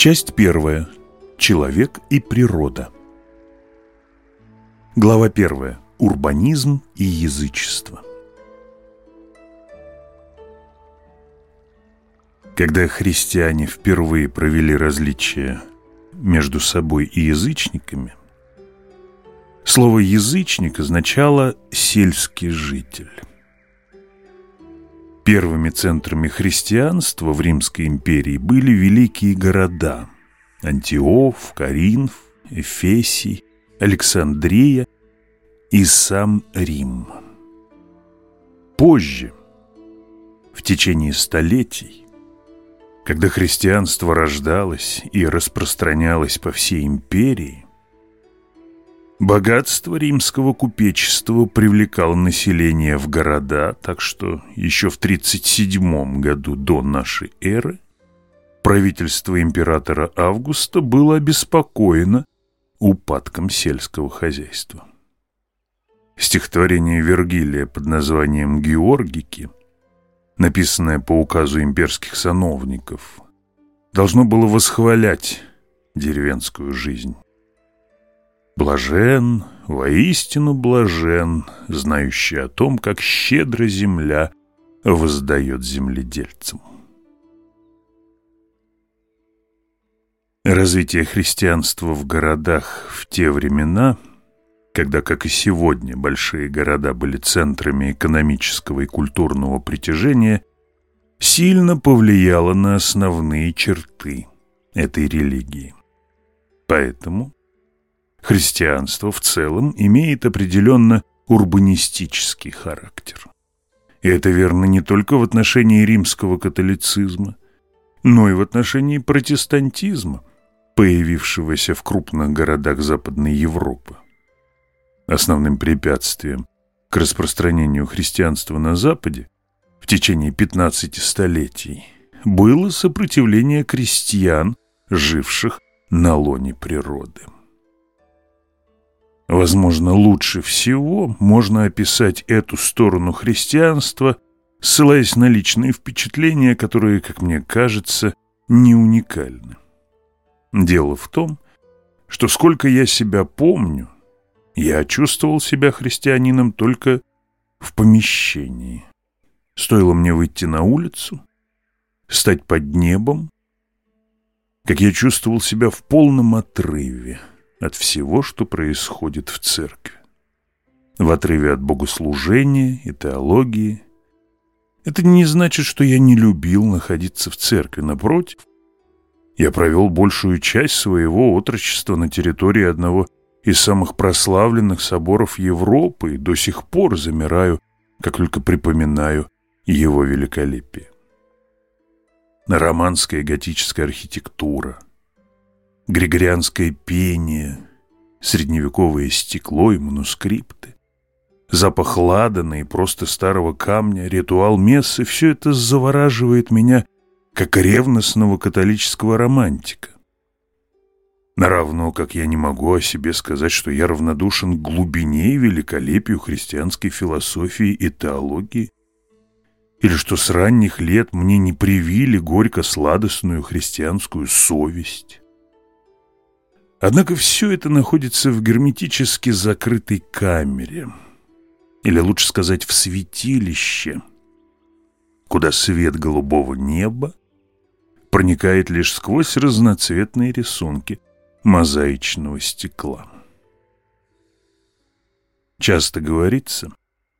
Часть первая. Человек и природа. Глава первая. Урбанизм и язычество. Когда христиане впервые провели различия между собой и язычниками, слово «язычник» означало «сельский житель». Первыми центрами христианства в Римской империи были великие города – Антиох, Каринф, Эфесий, Александрия и сам Рим. Позже, в течение столетий, когда христианство рождалось и распространялось по всей империи, Богатство римского купечества привлекало население в города, так что еще в 37 году до нашей эры правительство императора Августа было обеспокоено упадком сельского хозяйства. Стихотворение Вергилия под названием «Георгики», написанное по указу имперских сановников, должно было восхвалять деревенскую жизнь. Блажен, воистину блажен, знающий о том, как щедро земля воздает земледельцам. Развитие христианства в городах в те времена, когда, как и сегодня, большие города были центрами экономического и культурного притяжения, сильно повлияло на основные черты этой религии. Поэтому христианство в целом имеет определенно урбанистический характер. И это верно не только в отношении римского католицизма, но и в отношении протестантизма, появившегося в крупных городах Западной Европы. Основным препятствием к распространению христианства на Западе в течение 15 столетий было сопротивление крестьян, живших на лоне природы. Возможно, лучше всего можно описать эту сторону христианства, ссылаясь на личные впечатления, которые, как мне кажется, не уникальны. Дело в том, что сколько я себя помню, я чувствовал себя христианином только в помещении. Стоило мне выйти на улицу, стать под небом, как я чувствовал себя в полном отрыве – от всего, что происходит в церкви. В отрыве от богослужения и теологии. Это не значит, что я не любил находиться в церкви. Напротив, я провел большую часть своего отрочества на территории одного из самых прославленных соборов Европы и до сих пор замираю, как только припоминаю его великолепие. Романская готическая архитектура – григорианское пение, средневековое стекло и манускрипты, запах ладана и просто старого камня, ритуал мессы — все это завораживает меня, как ревностного католического романтика. Равно, как я не могу о себе сказать, что я равнодушен глубине и великолепию христианской философии и теологии, или что с ранних лет мне не привили горько-сладостную христианскую совесть. Однако все это находится в герметически закрытой камере, или лучше сказать, в святилище, куда свет голубого неба проникает лишь сквозь разноцветные рисунки мозаичного стекла. Часто говорится,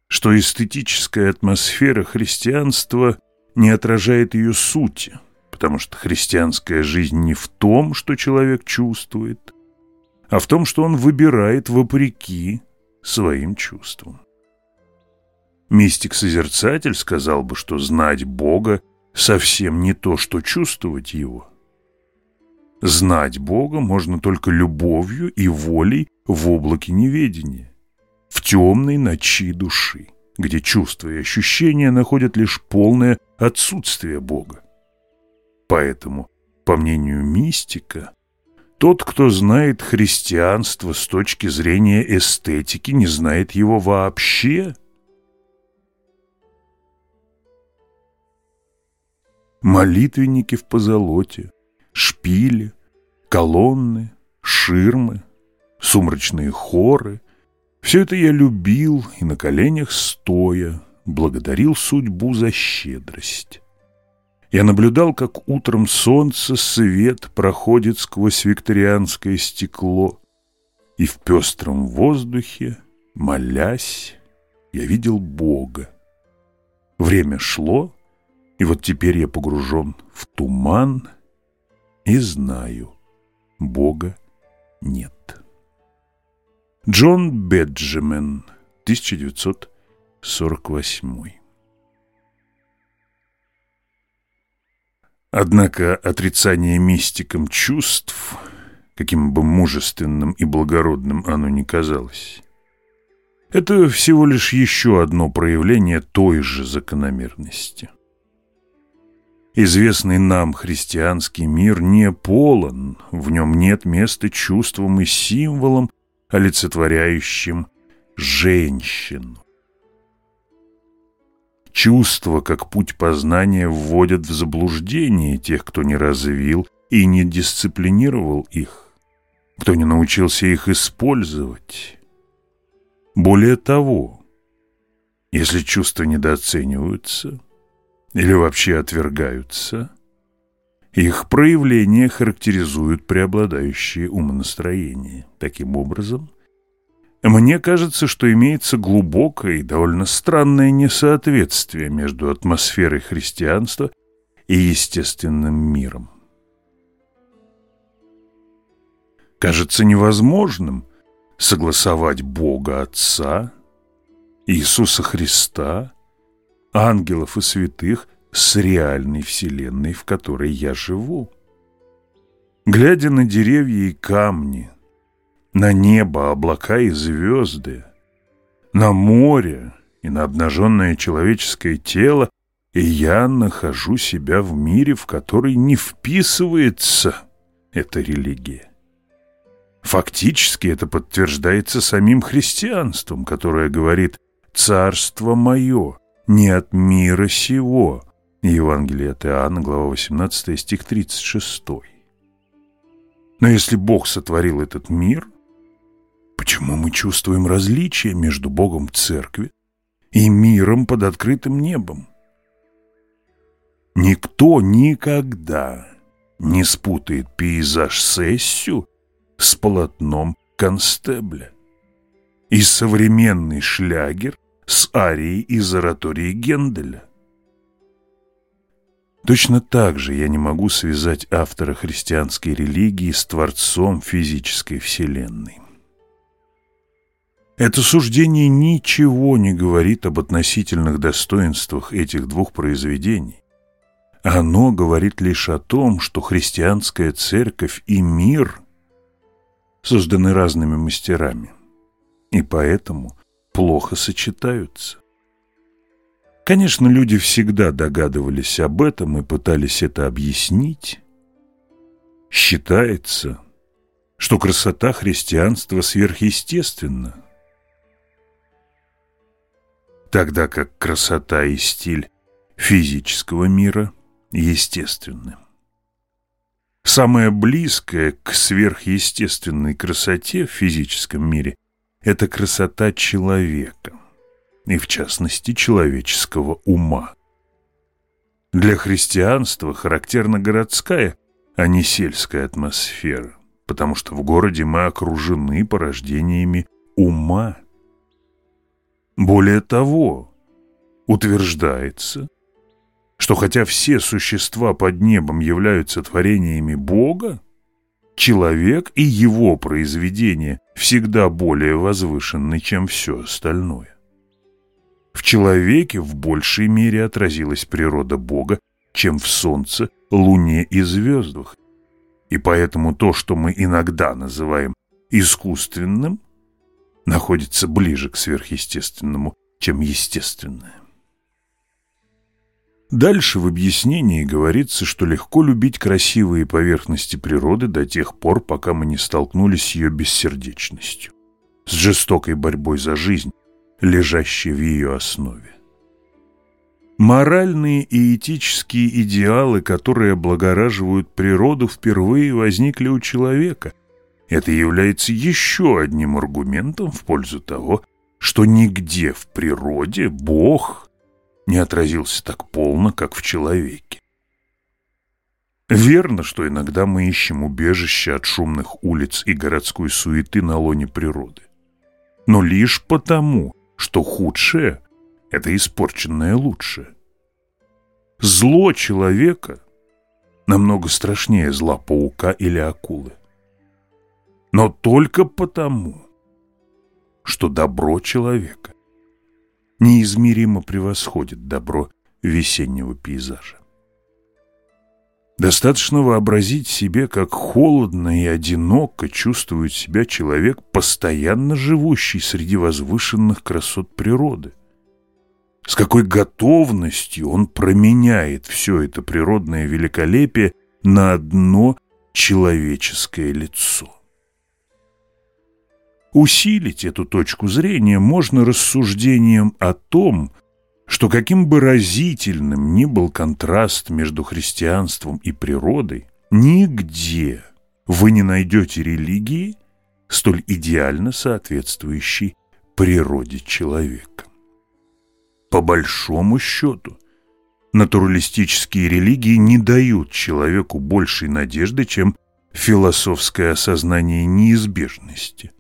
что эстетическая атмосфера христианства не отражает ее сути – потому что христианская жизнь не в том, что человек чувствует, а в том, что он выбирает вопреки своим чувствам. Мистик-созерцатель сказал бы, что знать Бога совсем не то, что чувствовать Его. Знать Бога можно только любовью и волей в облаке неведения, в темной ночи души, где чувства и ощущения находят лишь полное отсутствие Бога. Поэтому, по мнению мистика, тот, кто знает христианство с точки зрения эстетики, не знает его вообще. Молитвенники в позолоте, шпили, колонны, ширмы, сумрачные хоры — все это я любил и на коленях стоя благодарил судьбу за щедрость. Я наблюдал, как утром солнце свет проходит сквозь викторианское стекло, и в пестром воздухе, молясь, я видел Бога. Время шло, и вот теперь я погружен в туман и знаю, Бога нет. Джон Беджемен, 1948 Однако отрицание мистиком чувств, каким бы мужественным и благородным оно ни казалось, это всего лишь еще одно проявление той же закономерности. Известный нам христианский мир не полон, в нем нет места чувствам и символам, олицетворяющим женщину. Чувства, как путь познания, вводят в заблуждение тех, кто не развил и не дисциплинировал их, кто не научился их использовать. Более того, если чувства недооцениваются или вообще отвергаются, их проявление характеризуют преобладающие умонастроения. Таким образом, мне кажется, что имеется глубокое и довольно странное несоответствие между атмосферой христианства и естественным миром. Кажется невозможным согласовать Бога Отца, Иисуса Христа, ангелов и святых с реальной вселенной, в которой я живу. Глядя на деревья и камни – на небо облака и звезды, на море и на обнаженное человеческое тело, и я нахожу себя в мире, в который не вписывается эта религия. Фактически это подтверждается самим христианством, которое говорит «Царство мое, не от мира сего». Евангелие от Иоанна, глава 18, стих 36. Но если Бог сотворил этот мир – Почему мы чувствуем различие между Богом церкви и миром под открытым небом? Никто никогда не спутает пейзаж-сессию с полотном констебля и современный шлягер с арией из оратории Генделя. Точно так же я не могу связать автора христианской религии с творцом физической вселенной. Это суждение ничего не говорит об относительных достоинствах этих двух произведений. Оно говорит лишь о том, что христианская церковь и мир созданы разными мастерами, и поэтому плохо сочетаются. Конечно, люди всегда догадывались об этом и пытались это объяснить. Считается, что красота христианства сверхъестественна – тогда как красота и стиль физического мира естественны. Самое близкое к сверхъестественной красоте в физическом мире – это красота человека, и в частности человеческого ума. Для христианства характерна городская, а не сельская атмосфера, потому что в городе мы окружены порождениями ума – более того, утверждается, что хотя все существа под небом являются творениями Бога, человек и его произведение всегда более возвышены, чем все остальное. В человеке в большей мере отразилась природа Бога, чем в Солнце, Луне и звездах. И поэтому то, что мы иногда называем искусственным – находится ближе к сверхъестественному, чем естественное. Дальше в объяснении говорится, что легко любить красивые поверхности природы до тех пор, пока мы не столкнулись с ее бессердечностью, с жестокой борьбой за жизнь, лежащей в ее основе. Моральные и этические идеалы, которые облагораживают природу, впервые возникли у человека, это является еще одним аргументом в пользу того, что нигде в природе Бог не отразился так полно, как в человеке. Верно, что иногда мы ищем убежище от шумных улиц и городской суеты на лоне природы. Но лишь потому, что худшее – это испорченное лучшее. Зло человека намного страшнее зла паука или акулы но только потому, что добро человека неизмеримо превосходит добро весеннего пейзажа. Достаточно вообразить себе, как холодно и одиноко чувствует себя человек, постоянно живущий среди возвышенных красот природы. С какой готовностью он променяет все это природное великолепие на одно человеческое лицо усилить эту точку зрения можно рассуждением о том, что каким бы разительным ни был контраст между христианством и природой, нигде вы не найдете религии, столь идеально соответствующей природе человека. По большому счету, натуралистические религии не дают человеку большей надежды, чем философское осознание неизбежности –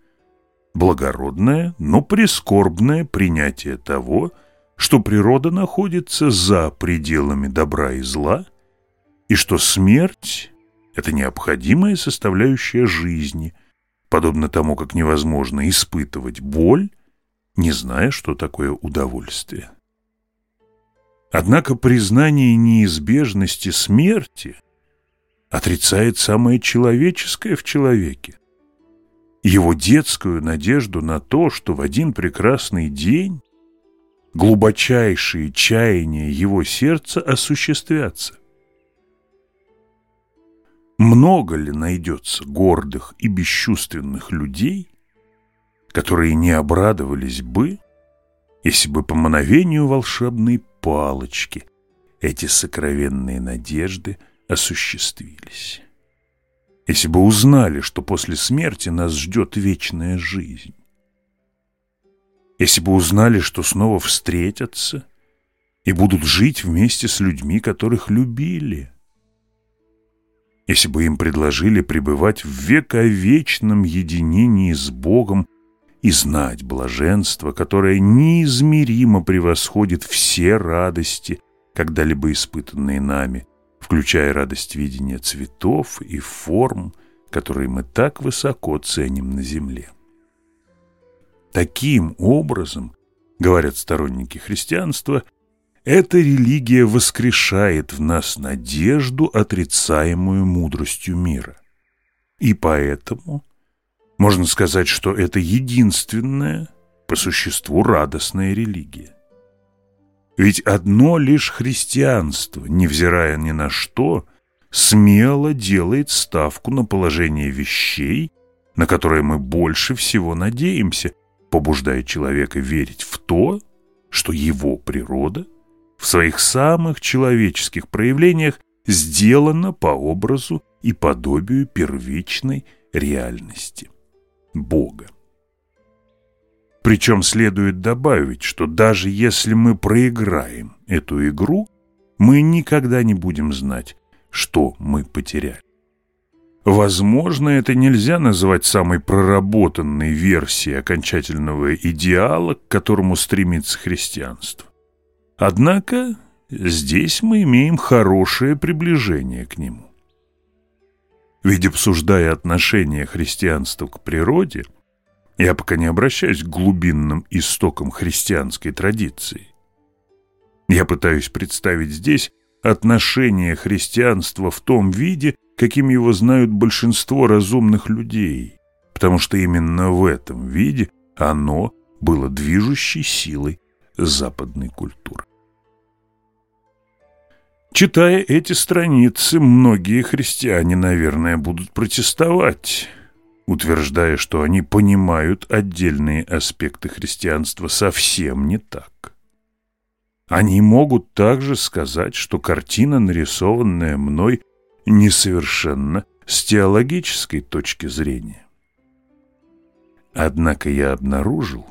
благородное, но прискорбное принятие того, что природа находится за пределами добра и зла, и что смерть – это необходимая составляющая жизни, подобно тому, как невозможно испытывать боль, не зная, что такое удовольствие. Однако признание неизбежности смерти отрицает самое человеческое в человеке, его детскую надежду на то, что в один прекрасный день глубочайшие чаяния его сердца осуществятся. Много ли найдется гордых и бесчувственных людей, которые не обрадовались бы, если бы по мановению волшебной палочки эти сокровенные надежды осуществились? если бы узнали, что после смерти нас ждет вечная жизнь. Если бы узнали, что снова встретятся и будут жить вместе с людьми, которых любили. Если бы им предложили пребывать в вековечном единении с Богом и знать блаженство, которое неизмеримо превосходит все радости, когда-либо испытанные нами, включая радость видения цветов и форм, которые мы так высоко ценим на Земле. Таким образом, говорят сторонники христианства, эта религия воскрешает в нас надежду, отрицаемую мудростью мира. И поэтому можно сказать, что это единственная, по существу, радостная религия. Ведь одно лишь христианство, невзирая ни на что, смело делает ставку на положение вещей, на которое мы больше всего надеемся, побуждая человека верить в то, что его природа в своих самых человеческих проявлениях сделана по образу и подобию первичной реальности – Бога. Причем следует добавить, что даже если мы проиграем эту игру, мы никогда не будем знать, что мы потеряли. Возможно, это нельзя назвать самой проработанной версией окончательного идеала, к которому стремится христианство. Однако здесь мы имеем хорошее приближение к нему. Ведь обсуждая отношение христианства к природе – я пока не обращаюсь к глубинным истокам христианской традиции. Я пытаюсь представить здесь отношение христианства в том виде, каким его знают большинство разумных людей, потому что именно в этом виде оно было движущей силой западной культуры. Читая эти страницы, многие христиане, наверное, будут протестовать утверждая, что они понимают отдельные аспекты христианства совсем не так. Они могут также сказать, что картина, нарисованная мной, несовершенна с теологической точки зрения. Однако я обнаружил,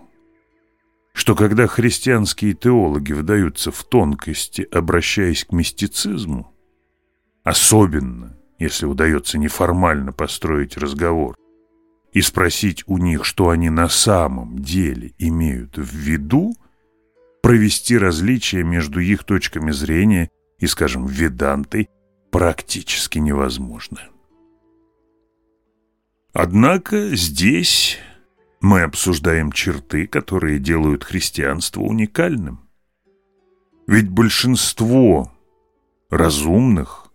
что когда христианские теологи вдаются в тонкости, обращаясь к мистицизму, особенно если удается неформально построить разговор и спросить у них, что они на самом деле имеют в виду, провести различия между их точками зрения и, скажем, ведантой практически невозможно. Однако здесь мы обсуждаем черты, которые делают христианство уникальным. Ведь большинство разумных,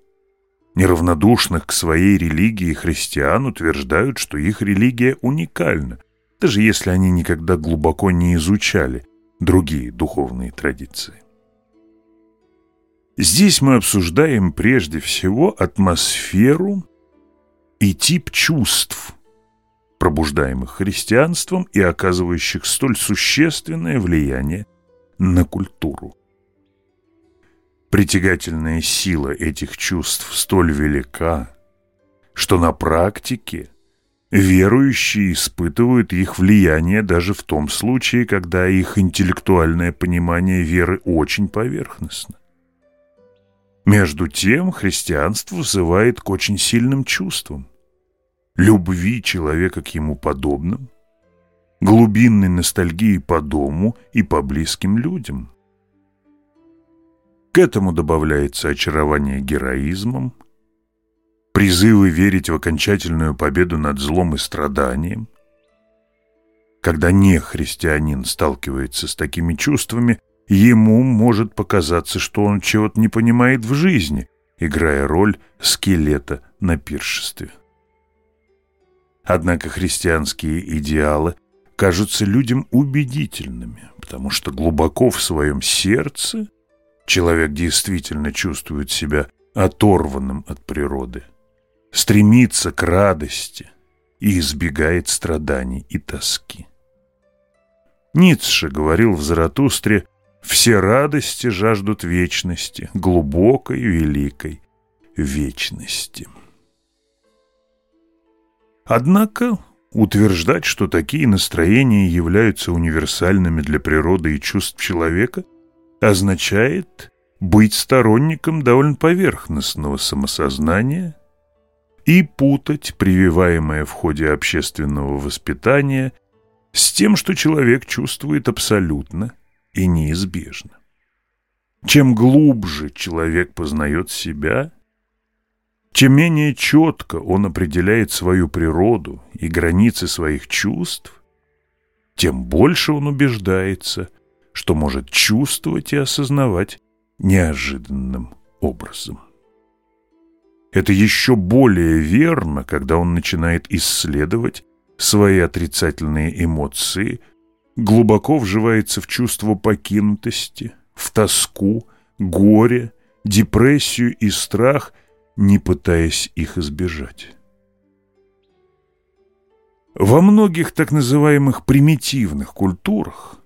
Неравнодушных к своей религии христиан утверждают, что их религия уникальна, даже если они никогда глубоко не изучали другие духовные традиции. Здесь мы обсуждаем прежде всего атмосферу и тип чувств, пробуждаемых христианством и оказывающих столь существенное влияние на культуру. Притягательная сила этих чувств столь велика, что на практике верующие испытывают их влияние даже в том случае, когда их интеллектуальное понимание веры очень поверхностно. Между тем христианство взывает к очень сильным чувствам. Любви человека к ему подобным, глубинной ностальгии по дому и по близким людям – к этому добавляется очарование героизмом, призывы верить в окончательную победу над злом и страданием. Когда не христианин сталкивается с такими чувствами, ему может показаться, что он чего-то не понимает в жизни, играя роль скелета на пиршестве. Однако христианские идеалы кажутся людям убедительными, потому что глубоко в своем сердце – Человек действительно чувствует себя оторванным от природы, стремится к радости и избегает страданий и тоски. Ницше говорил в Заратустре, «Все радости жаждут вечности, глубокой, великой вечности». Однако утверждать, что такие настроения являются универсальными для природы и чувств человека, означает быть сторонником довольно поверхностного самосознания и путать прививаемое в ходе общественного воспитания с тем, что человек чувствует абсолютно и неизбежно. Чем глубже человек познает себя, чем менее четко он определяет свою природу и границы своих чувств, тем больше он убеждается – что может чувствовать и осознавать неожиданным образом. Это еще более верно, когда он начинает исследовать свои отрицательные эмоции, глубоко вживается в чувство покинутости, в тоску, горе, депрессию и страх, не пытаясь их избежать. Во многих так называемых примитивных культурах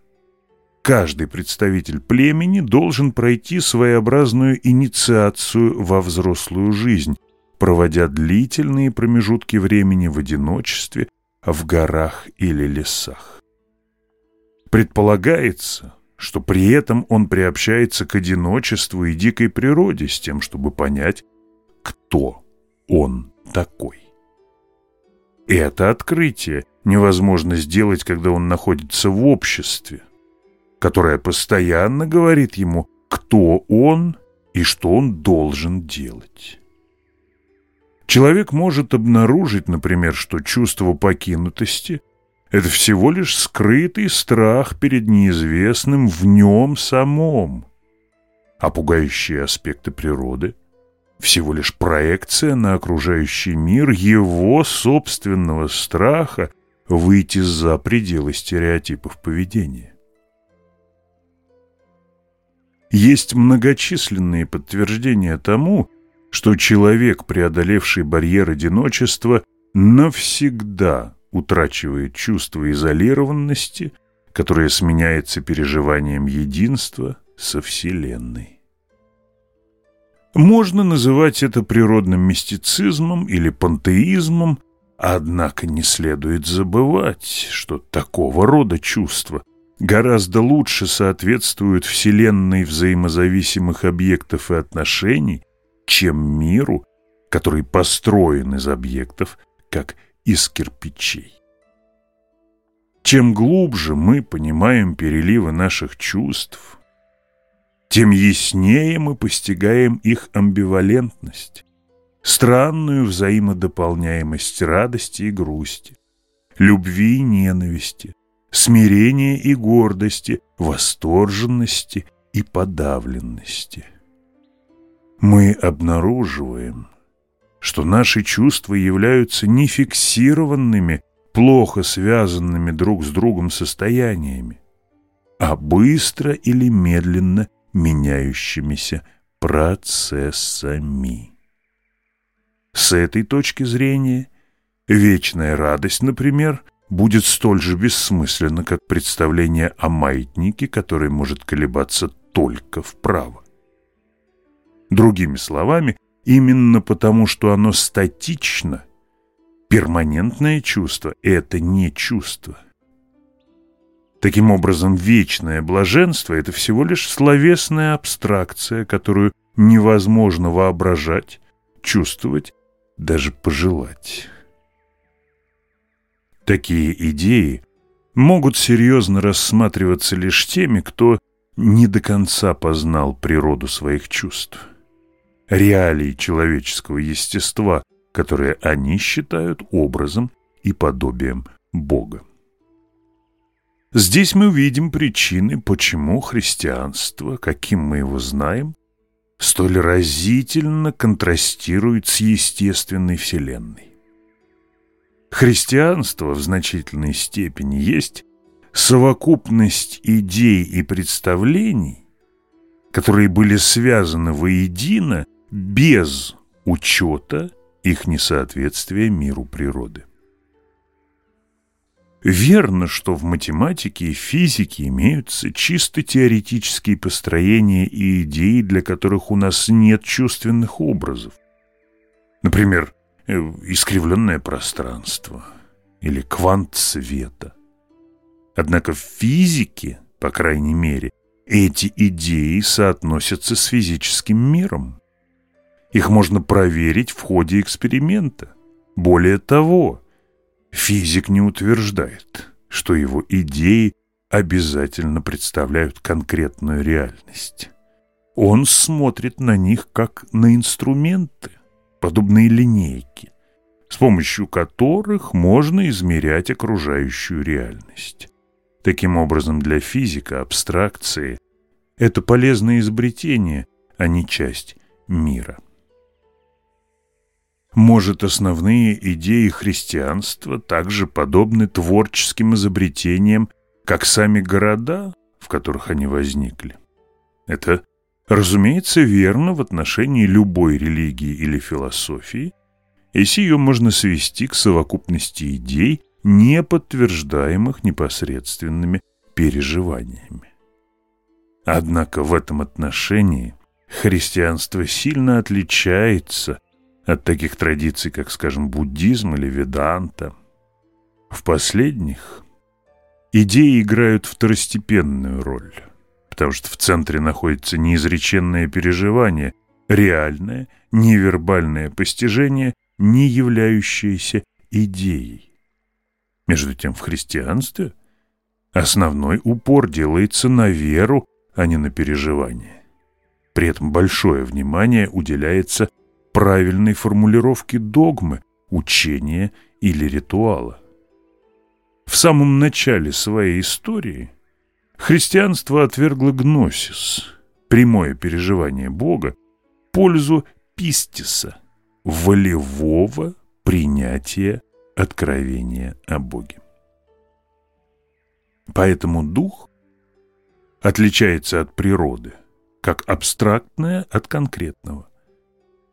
каждый представитель племени должен пройти своеобразную инициацию во взрослую жизнь, проводя длительные промежутки времени в одиночестве, в горах или лесах. Предполагается, что при этом он приобщается к одиночеству и дикой природе с тем, чтобы понять, кто он такой. Это открытие невозможно сделать, когда он находится в обществе которая постоянно говорит ему, кто он и что он должен делать. Человек может обнаружить, например, что чувство покинутости – это всего лишь скрытый страх перед неизвестным в нем самом, а пугающие аспекты природы – всего лишь проекция на окружающий мир его собственного страха выйти за пределы стереотипов поведения. Есть многочисленные подтверждения тому, что человек, преодолевший барьер одиночества, навсегда утрачивает чувство изолированности, которое сменяется переживанием единства со Вселенной. Можно называть это природным мистицизмом или пантеизмом, однако не следует забывать, что такого рода чувства – гораздо лучше соответствуют Вселенной взаимозависимых объектов и отношений, чем миру, который построен из объектов, как из кирпичей. Чем глубже мы понимаем переливы наших чувств, тем яснее мы постигаем их амбивалентность, странную взаимодополняемость радости и грусти, любви и ненависти, смирения и гордости, восторженности и подавленности. Мы обнаруживаем, что наши чувства являются нефиксированными, плохо связанными друг с другом состояниями, а быстро или медленно меняющимися процессами. С этой точки зрения вечная радость, например, – будет столь же бессмысленно, как представление о маятнике, который может колебаться только вправо. Другими словами, именно потому, что оно статично, перманентное чувство – это не чувство. Таким образом, вечное блаженство – это всего лишь словесная абстракция, которую невозможно воображать, чувствовать, даже пожелать. Такие идеи могут серьезно рассматриваться лишь теми, кто не до конца познал природу своих чувств, реалии человеческого естества, которые они считают образом и подобием Бога. Здесь мы увидим причины, почему христианство, каким мы его знаем, столь разительно контрастирует с естественной Вселенной. Христианство в значительной степени есть совокупность идей и представлений, которые были связаны воедино без учета их несоответствия миру природы. Верно, что в математике и физике имеются чисто теоретические построения и идеи, для которых у нас нет чувственных образов. Например, искривленное пространство или квант света. Однако в физике, по крайней мере, эти идеи соотносятся с физическим миром. Их можно проверить в ходе эксперимента. Более того, физик не утверждает, что его идеи обязательно представляют конкретную реальность. Он смотрит на них как на инструменты, подобные линейки, с помощью которых можно измерять окружающую реальность. Таким образом, для физика абстракции – это полезное изобретение, а не часть мира. Может, основные идеи христианства также подобны творческим изобретениям, как сами города, в которых они возникли? Это разумеется, верно в отношении любой религии или философии, если ее можно свести к совокупности идей, не подтверждаемых непосредственными переживаниями. Однако в этом отношении христианство сильно отличается от таких традиций, как, скажем, буддизм или веданта. В последних идеи играют второстепенную роль потому что в центре находится неизреченное переживание, реальное, невербальное постижение, не являющееся идеей. Между тем в христианстве основной упор делается на веру, а не на переживание. При этом большое внимание уделяется правильной формулировке догмы, учения или ритуала. В самом начале своей истории – Христианство отвергло гносис, прямое переживание Бога, пользу пистиса, волевого принятия откровения о Боге. Поэтому дух отличается от природы, как абстрактное от конкретного,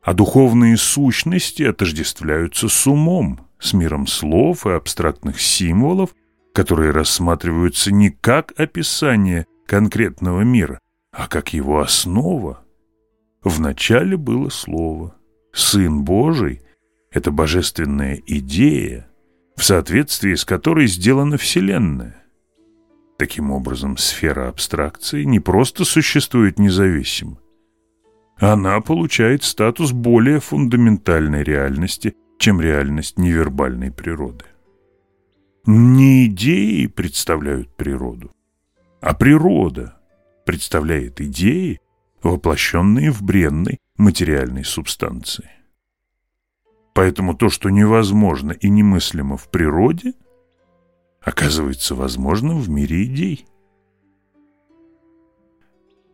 а духовные сущности отождествляются с умом, с миром слов и абстрактных символов – которые рассматриваются не как описание конкретного мира, а как его основа. Вначале было слово. Сын Божий — это божественная идея, в соответствии с которой сделана Вселенная. Таким образом, сфера абстракции не просто существует независимо. Она получает статус более фундаментальной реальности, чем реальность невербальной природы не идеи представляют природу, а природа представляет идеи, воплощенные в бренной материальной субстанции. Поэтому то, что невозможно и немыслимо в природе, оказывается возможным в мире идей.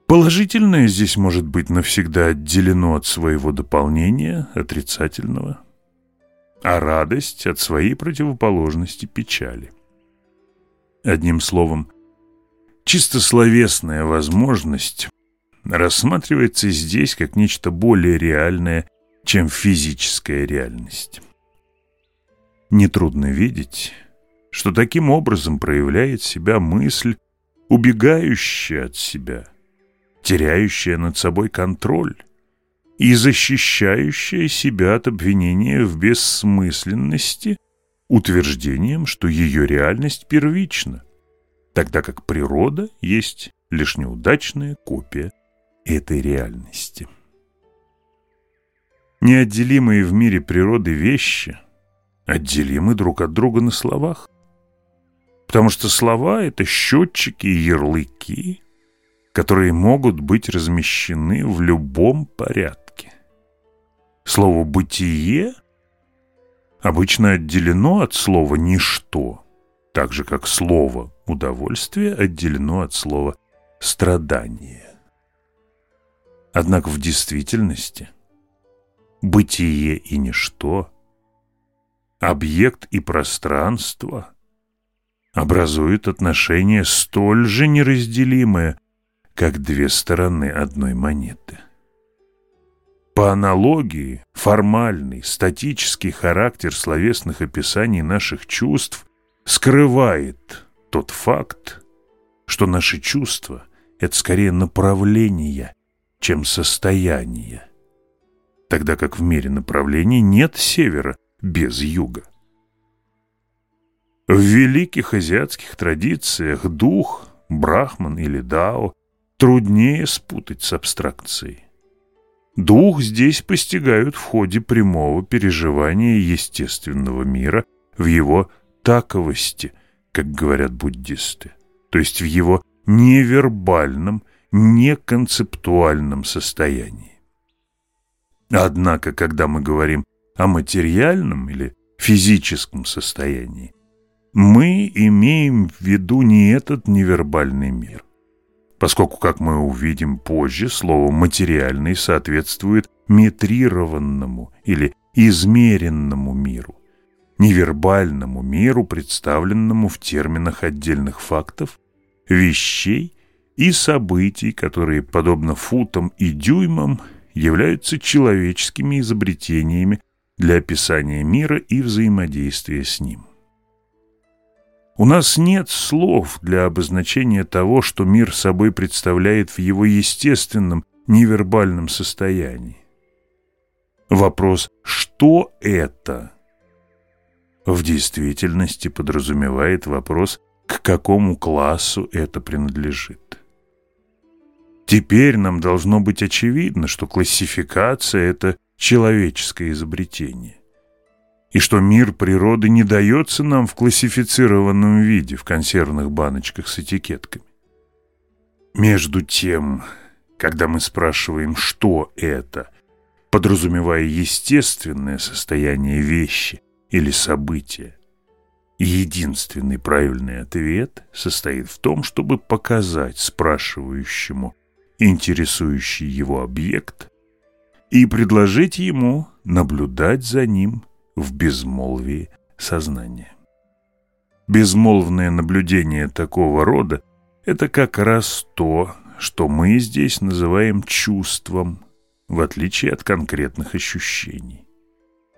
Положительное здесь может быть навсегда отделено от своего дополнения отрицательного – а радость от своей противоположности печали. Одним словом, чисто словесная возможность рассматривается здесь как нечто более реальное, чем физическая реальность. Нетрудно видеть, что таким образом проявляет себя мысль, убегающая от себя, теряющая над собой контроль, и защищающая себя от обвинения в бессмысленности утверждением, что ее реальность первична, тогда как природа есть лишь неудачная копия этой реальности. Неотделимые в мире природы вещи отделимы друг от друга на словах, потому что слова — это счетчики и ярлыки, которые могут быть размещены в любом порядке. Слово «бытие» обычно отделено от слова «ничто», так же как слово «удовольствие» отделено от слова «страдание». Однако в действительности бытие и ничто, объект и пространство образуют отношения столь же неразделимые, как две стороны одной монеты – по аналогии, формальный, статический характер словесных описаний наших чувств скрывает тот факт, что наши чувства — это скорее направление, чем состояние. Тогда как в мире направлений нет севера без юга. В великих азиатских традициях дух, брахман или дао труднее спутать с абстракцией. Дух здесь постигают в ходе прямого переживания естественного мира в его таковости, как говорят буддисты, то есть в его невербальном, неконцептуальном состоянии. Однако, когда мы говорим о материальном или физическом состоянии, мы имеем в виду не этот невербальный мир, поскольку, как мы увидим позже, слово «материальный» соответствует метрированному или измеренному миру, невербальному миру, представленному в терминах отдельных фактов, вещей и событий, которые, подобно футам и дюймам, являются человеческими изобретениями для описания мира и взаимодействия с ним. У нас нет слов для обозначения того, что мир собой представляет в его естественном невербальном состоянии. Вопрос «что это?» в действительности подразумевает вопрос «к какому классу это принадлежит?». Теперь нам должно быть очевидно, что классификация – это человеческое изобретение и что мир природы не дается нам в классифицированном виде в консервных баночках с этикетками. Между тем, когда мы спрашиваем, что это, подразумевая естественное состояние вещи или события, единственный правильный ответ состоит в том, чтобы показать спрашивающему интересующий его объект и предложить ему наблюдать за ним – в безмолвии сознания. Безмолвное наблюдение такого рода – это как раз то, что мы здесь называем чувством, в отличие от конкретных ощущений.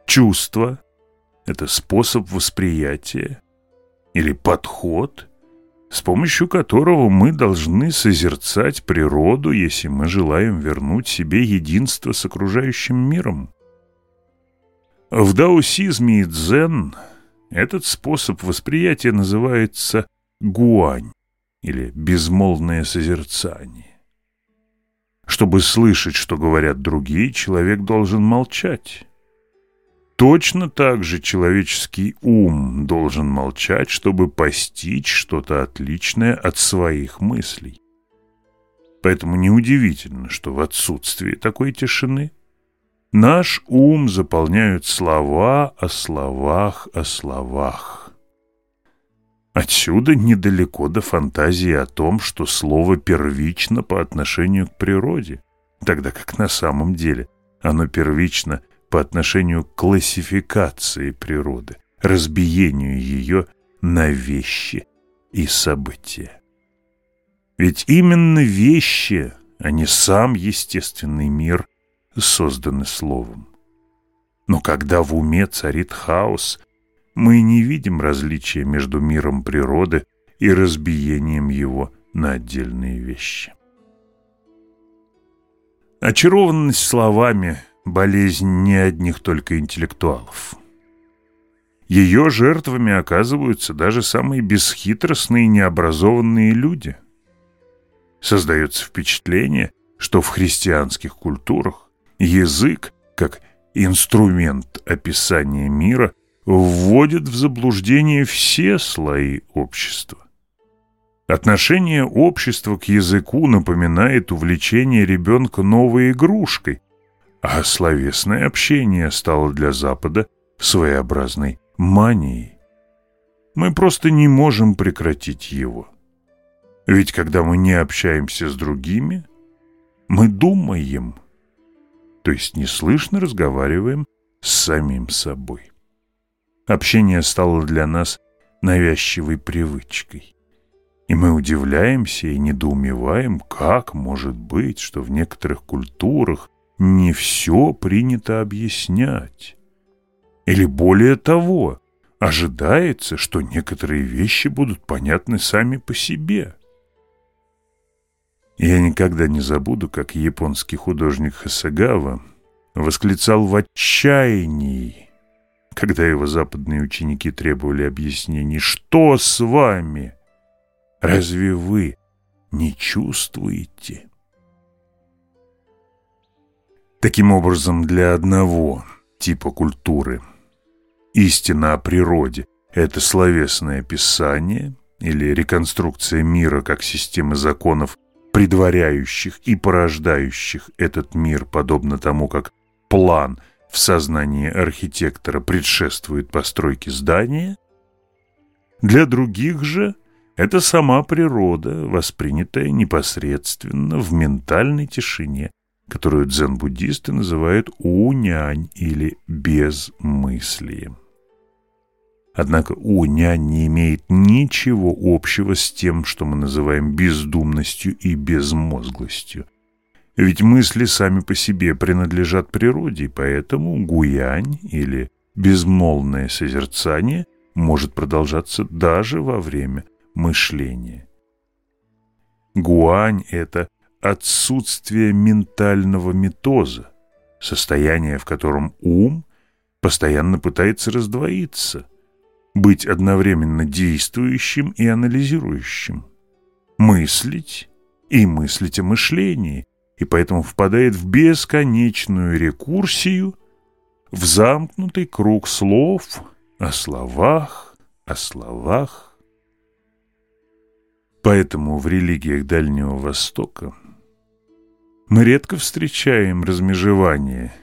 Чувство – это способ восприятия или подход, с помощью которого мы должны созерцать природу, если мы желаем вернуть себе единство с окружающим миром – в даосизме и дзен этот способ восприятия называется гуань или безмолвное созерцание. Чтобы слышать, что говорят другие, человек должен молчать. Точно так же человеческий ум должен молчать, чтобы постичь что-то отличное от своих мыслей. Поэтому неудивительно, что в отсутствии такой тишины – Наш ум заполняют слова о словах о словах. Отсюда недалеко до фантазии о том, что слово первично по отношению к природе, тогда как на самом деле оно первично по отношению к классификации природы, разбиению ее на вещи и события. Ведь именно вещи, а не сам естественный мир, созданы словом. Но когда в уме царит хаос, мы не видим различия между миром природы и разбиением его на отдельные вещи. Очарованность словами – болезнь не одних только интеллектуалов. Ее жертвами оказываются даже самые бесхитростные необразованные люди. Создается впечатление, что в христианских культурах Язык, как инструмент описания мира, вводит в заблуждение все слои общества. Отношение общества к языку напоминает увлечение ребенка новой игрушкой, а словесное общение стало для Запада своеобразной манией. Мы просто не можем прекратить его. Ведь когда мы не общаемся с другими, мы думаем – то есть неслышно разговариваем с самим собой. Общение стало для нас навязчивой привычкой. И мы удивляемся и недоумеваем, как может быть, что в некоторых культурах не все принято объяснять. Или более того, ожидается, что некоторые вещи будут понятны сами по себе – я никогда не забуду, как японский художник Хасагава восклицал в отчаянии, когда его западные ученики требовали объяснений, что с вами? Разве вы не чувствуете? Таким образом, для одного типа культуры истина о природе – это словесное описание или реконструкция мира как системы законов предваряющих и порождающих этот мир, подобно тому, как план в сознании архитектора предшествует постройке здания, для других же это сама природа, воспринятая непосредственно в ментальной тишине, которую дзен-буддисты называют унянь или безмыслием. Однако уня не имеет ничего общего с тем, что мы называем бездумностью и безмозглостью. Ведь мысли сами по себе принадлежат природе, поэтому гуянь или безмолвное созерцание может продолжаться даже во время мышления. Гуань – это отсутствие ментального метоза, состояние, в котором ум постоянно пытается раздвоиться – быть одновременно действующим и анализирующим, мыслить и мыслить о мышлении, и поэтому впадает в бесконечную рекурсию, в замкнутый круг слов о словах, о словах. Поэтому в религиях Дальнего Востока мы редко встречаем размежевание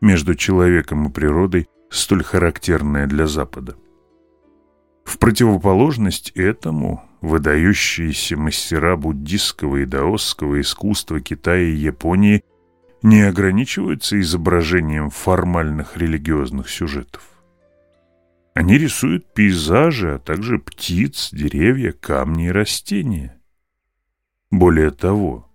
между человеком и природой, столь характерное для Запада – в противоположность этому выдающиеся мастера буддистского и даосского искусства Китая и Японии не ограничиваются изображением формальных религиозных сюжетов. Они рисуют пейзажи, а также птиц, деревья, камни и растения. Более того,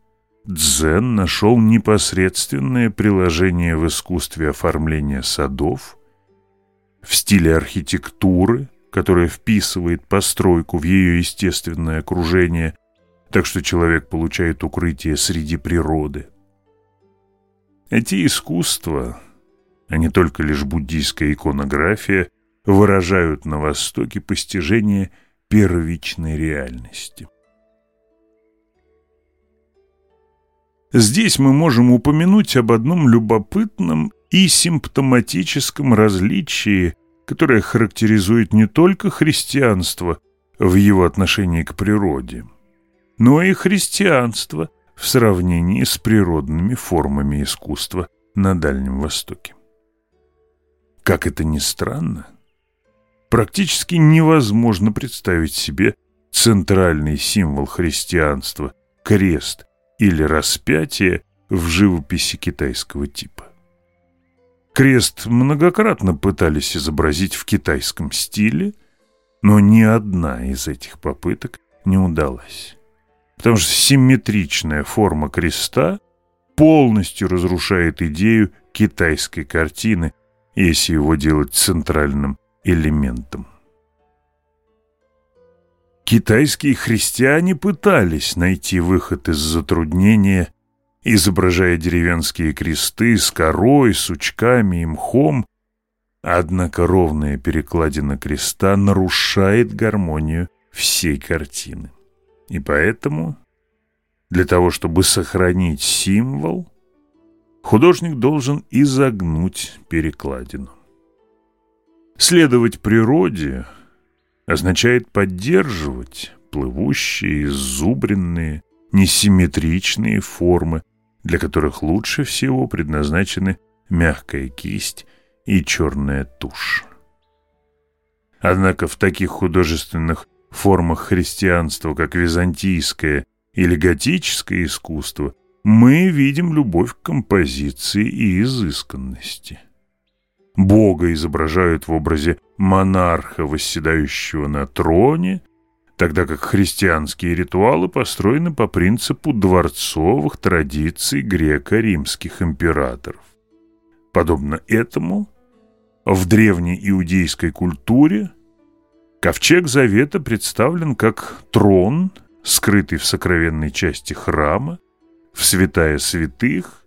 дзен нашел непосредственное приложение в искусстве оформления садов, в стиле архитектуры – которая вписывает постройку в ее естественное окружение, так что человек получает укрытие среди природы. Эти искусства, а не только лишь буддийская иконография, выражают на Востоке постижение первичной реальности. Здесь мы можем упомянуть об одном любопытном и симптоматическом различии которая характеризует не только христианство в его отношении к природе, но и христианство в сравнении с природными формами искусства на Дальнем Востоке. Как это ни странно, практически невозможно представить себе центральный символ христианства – крест или распятие в живописи китайского типа. Крест многократно пытались изобразить в китайском стиле, но ни одна из этих попыток не удалась. Потому что симметричная форма креста полностью разрушает идею китайской картины, если его делать центральным элементом. Китайские христиане пытались найти выход из затруднения изображая деревенские кресты с корой, сучками и мхом, однако ровная перекладина креста нарушает гармонию всей картины. И поэтому, для того, чтобы сохранить символ, художник должен изогнуть перекладину. Следовать природе означает поддерживать плывущие, зубренные, несимметричные формы, для которых лучше всего предназначены мягкая кисть и черная тушь. Однако в таких художественных формах христианства, как византийское или готическое искусство, мы видим любовь к композиции и изысканности. Бога изображают в образе монарха, восседающего на троне – тогда как христианские ритуалы построены по принципу дворцовых традиций греко-римских императоров. Подобно этому, в древней иудейской культуре ковчег завета представлен как трон, скрытый в сокровенной части храма, в святая святых,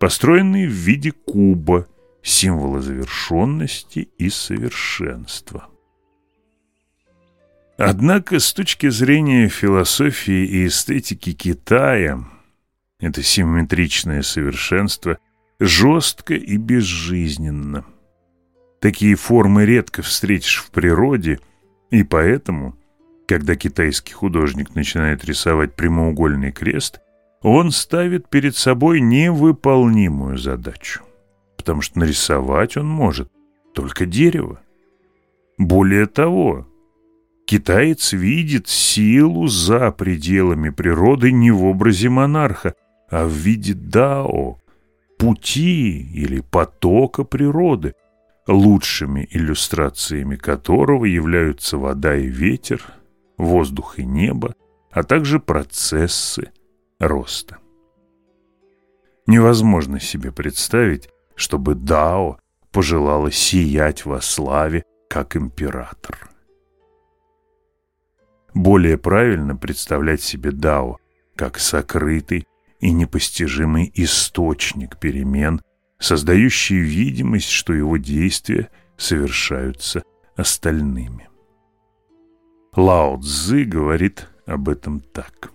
построенный в виде куба, символа завершенности и совершенства. Однако с точки зрения философии и эстетики Китая это симметричное совершенство жестко и безжизненно. Такие формы редко встретишь в природе, и поэтому, когда китайский художник начинает рисовать прямоугольный крест, он ставит перед собой невыполнимую задачу, потому что нарисовать он может только дерево. Более того, Китаец видит силу за пределами природы не в образе монарха, а в виде дао, пути или потока природы, лучшими иллюстрациями которого являются вода и ветер, воздух и небо, а также процессы роста. Невозможно себе представить, чтобы Дао пожелала сиять во славе, как император. Более правильно представлять себе Дао как сокрытый и непостижимый источник перемен, создающий видимость, что его действия совершаются остальными. Лао Цзы говорит об этом так.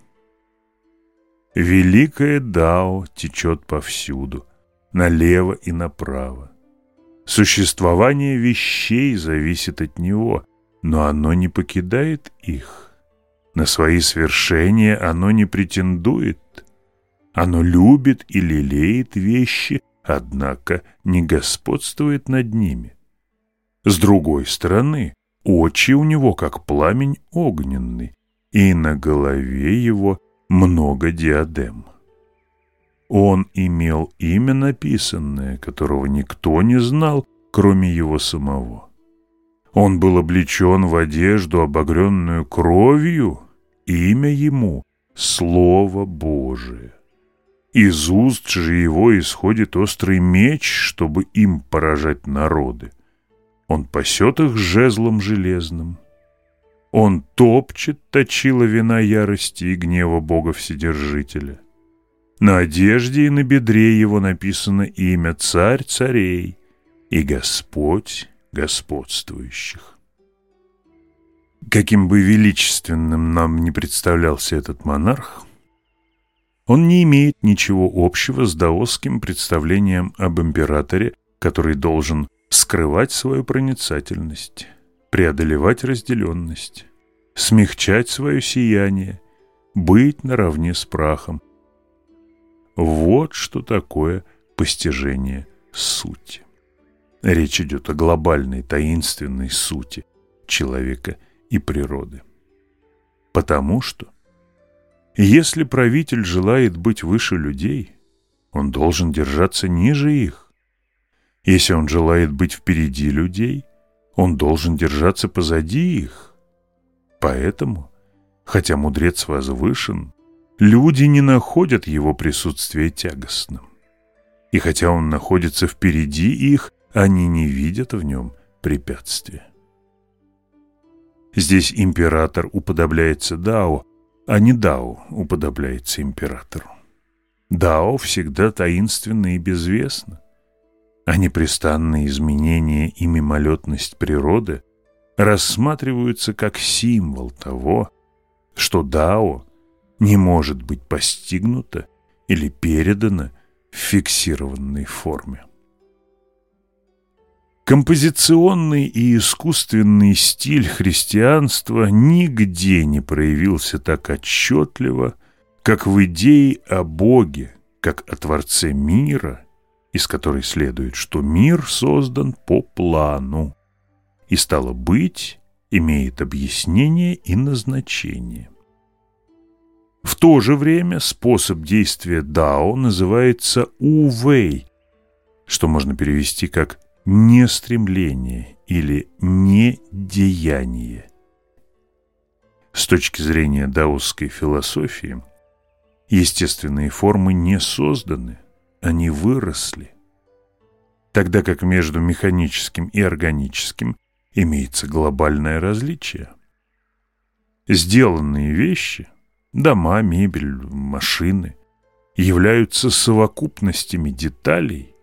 «Великое Дао течет повсюду, налево и направо. Существование вещей зависит от него, но оно не покидает их». На свои свершения оно не претендует. Оно любит и лелеет вещи, однако не господствует над ними. С другой стороны, очи у него, как пламень огненный, и на голове его много диадем. Он имел имя написанное, которого никто не знал, кроме его самого. Он был облечен в одежду, обогренную кровью, имя ему — Слово Божие. Из уст же его исходит острый меч, чтобы им поражать народы. Он пасет их жезлом железным. Он топчет точила вина ярости и гнева Бога Вседержителя. На одежде и на бедре его написано имя «Царь царей» и «Господь господствующих. Каким бы величественным нам не представлялся этот монарх, он не имеет ничего общего с даосским представлением об императоре, который должен скрывать свою проницательность, преодолевать разделенность, смягчать свое сияние, быть наравне с прахом. Вот что такое постижение сути. Речь идет о глобальной таинственной сути человека и природы. Потому что, если правитель желает быть выше людей, он должен держаться ниже их. Если он желает быть впереди людей, он должен держаться позади их. Поэтому, хотя мудрец возвышен, люди не находят его присутствие тягостным. И хотя он находится впереди их, они не видят в нем препятствия. Здесь император уподобляется Дао, а не Дао уподобляется императору. Дао всегда таинственно и безвестно, а непрестанные изменения и мимолетность природы рассматриваются как символ того, что Дао не может быть постигнуто или передано в фиксированной форме. Композиционный и искусственный стиль христианства нигде не проявился так отчетливо, как в идее о Боге, как о Творце мира, из которой следует, что мир создан по плану, и, стало быть, имеет объяснение и назначение. В то же время способ действия Дао называется Увей, что можно перевести как не стремление или не деяние. С точки зрения даосской философии, естественные формы не созданы, они выросли. Тогда как между механическим и органическим имеется глобальное различие. Сделанные вещи – дома, мебель, машины – являются совокупностями деталей –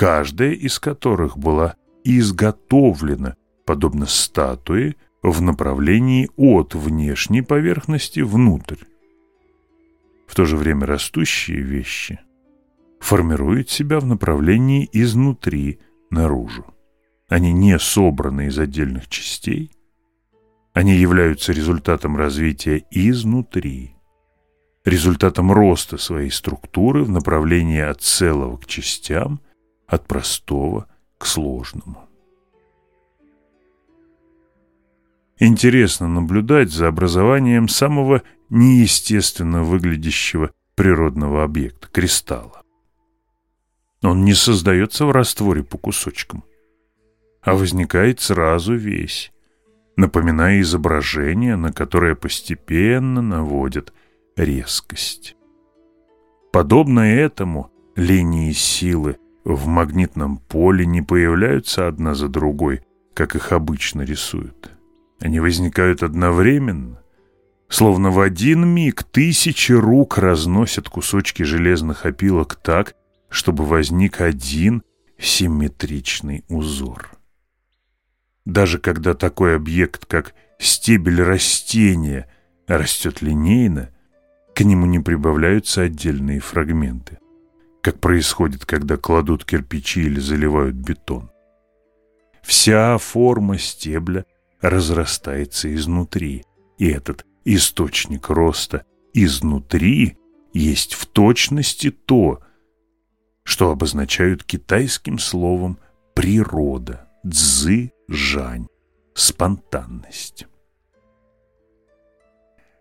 каждая из которых была изготовлена, подобно статуе, в направлении от внешней поверхности внутрь. В то же время растущие вещи формируют себя в направлении изнутри наружу. Они не собраны из отдельных частей, они являются результатом развития изнутри, результатом роста своей структуры в направлении от целого к частям – от простого к сложному. Интересно наблюдать за образованием самого неестественно выглядящего природного объекта – кристалла. Он не создается в растворе по кусочкам, а возникает сразу весь, напоминая изображение, на которое постепенно наводит резкость. Подобно этому линии силы – в магнитном поле не появляются одна за другой, как их обычно рисуют. Они возникают одновременно, словно в один миг тысячи рук разносят кусочки железных опилок так, чтобы возник один симметричный узор. Даже когда такой объект, как стебель растения, растет линейно, к нему не прибавляются отдельные фрагменты – как происходит, когда кладут кирпичи или заливают бетон. Вся форма стебля разрастается изнутри, и этот источник роста изнутри есть в точности то, что обозначают китайским словом «природа», «дзы», «жань», «спонтанность».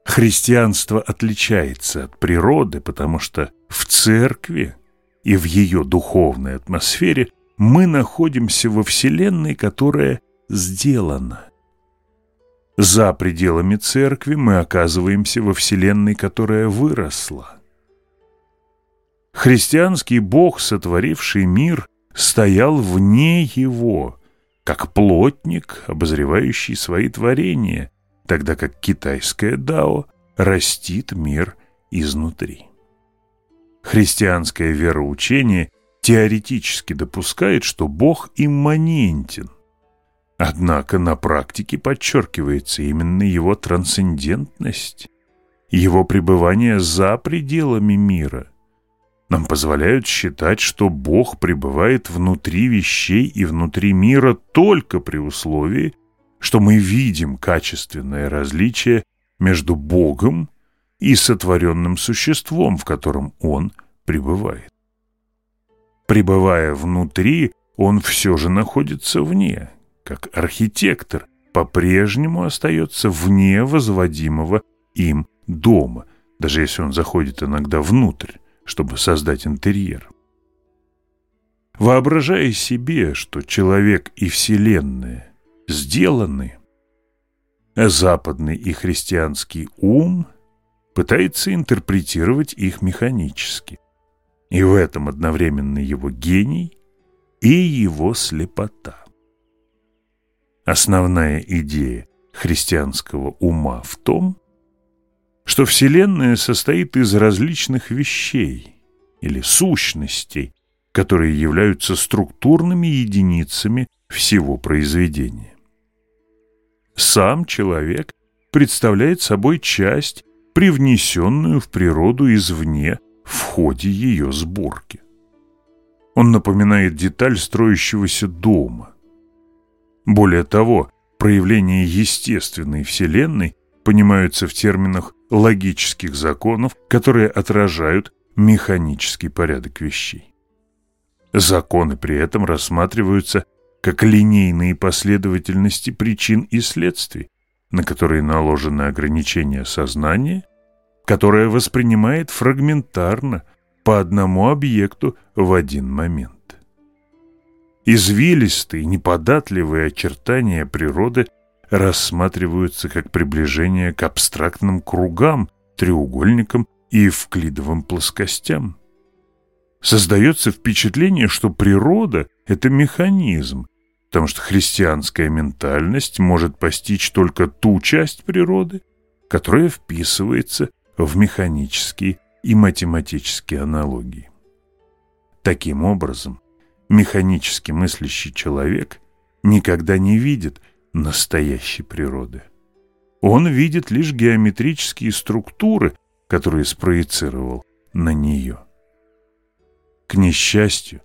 Христианство отличается от природы, потому что в церкви и в ее духовной атмосфере мы находимся во Вселенной, которая сделана. За пределами церкви мы оказываемся во Вселенной, которая выросла. Христианский Бог, сотворивший мир, стоял вне его, как плотник, обозревающий свои творения, тогда как китайское дао растит мир изнутри. Христианское вероучение теоретически допускает, что Бог имманентен. Однако на практике подчеркивается именно его трансцендентность, его пребывание за пределами мира. Нам позволяют считать, что Бог пребывает внутри вещей и внутри мира только при условии, что мы видим качественное различие между Богом и сотворенным существом, в котором он пребывает. Пребывая внутри, он все же находится вне, как архитектор, по-прежнему остается вне возводимого им дома, даже если он заходит иногда внутрь, чтобы создать интерьер. Воображая себе, что человек и Вселенная сделаны, западный и христианский ум – пытается интерпретировать их механически. И в этом одновременно его гений и его слепота. Основная идея христианского ума в том, что Вселенная состоит из различных вещей или сущностей, которые являются структурными единицами всего произведения. Сам человек представляет собой часть привнесенную в природу извне в ходе ее сборки. Он напоминает деталь строящегося дома. Более того, проявления естественной Вселенной понимаются в терминах логических законов, которые отражают механический порядок вещей. Законы при этом рассматриваются как линейные последовательности причин и следствий, на которые наложены ограничения сознания, которое воспринимает фрагментарно по одному объекту в один момент. Извилистые, неподатливые очертания природы рассматриваются как приближение к абстрактным кругам, треугольникам и евклидовым плоскостям. Создается впечатление, что природа – это механизм, потому что христианская ментальность может постичь только ту часть природы, которая вписывается в механические и математические аналогии. Таким образом, механически мыслящий человек никогда не видит настоящей природы. Он видит лишь геометрические структуры, которые спроецировал на нее. К несчастью,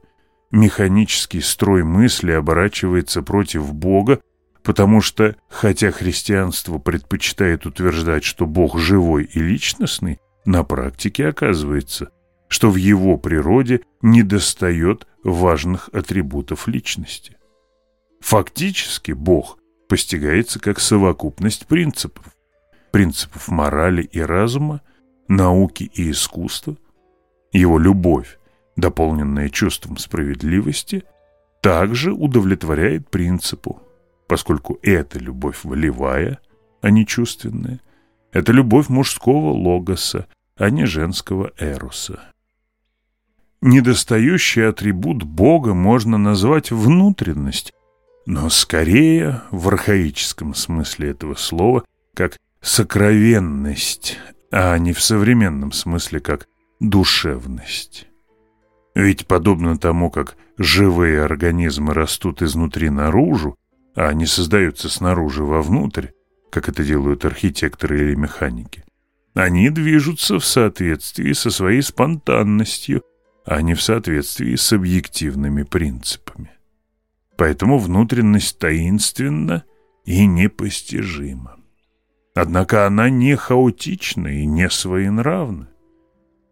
механический строй мысли оборачивается против Бога, потому что, хотя христианство предпочитает утверждать, что Бог живой и личностный, на практике оказывается, что в его природе недостает важных атрибутов личности. Фактически Бог постигается как совокупность принципов, принципов морали и разума, науки и искусства, его любовь, дополненное чувством справедливости, также удовлетворяет принципу, поскольку эта любовь волевая, а не чувственная, это любовь мужского логоса, а не женского эруса. Недостающий атрибут Бога можно назвать внутренность, но скорее в архаическом смысле этого слова как сокровенность, а не в современном смысле как душевность. Ведь подобно тому, как живые организмы растут изнутри наружу, а не создаются снаружи вовнутрь, как это делают архитекторы или механики, они движутся в соответствии со своей спонтанностью, а не в соответствии с объективными принципами. Поэтому внутренность таинственна и непостижима. Однако она не хаотична и не своенравна.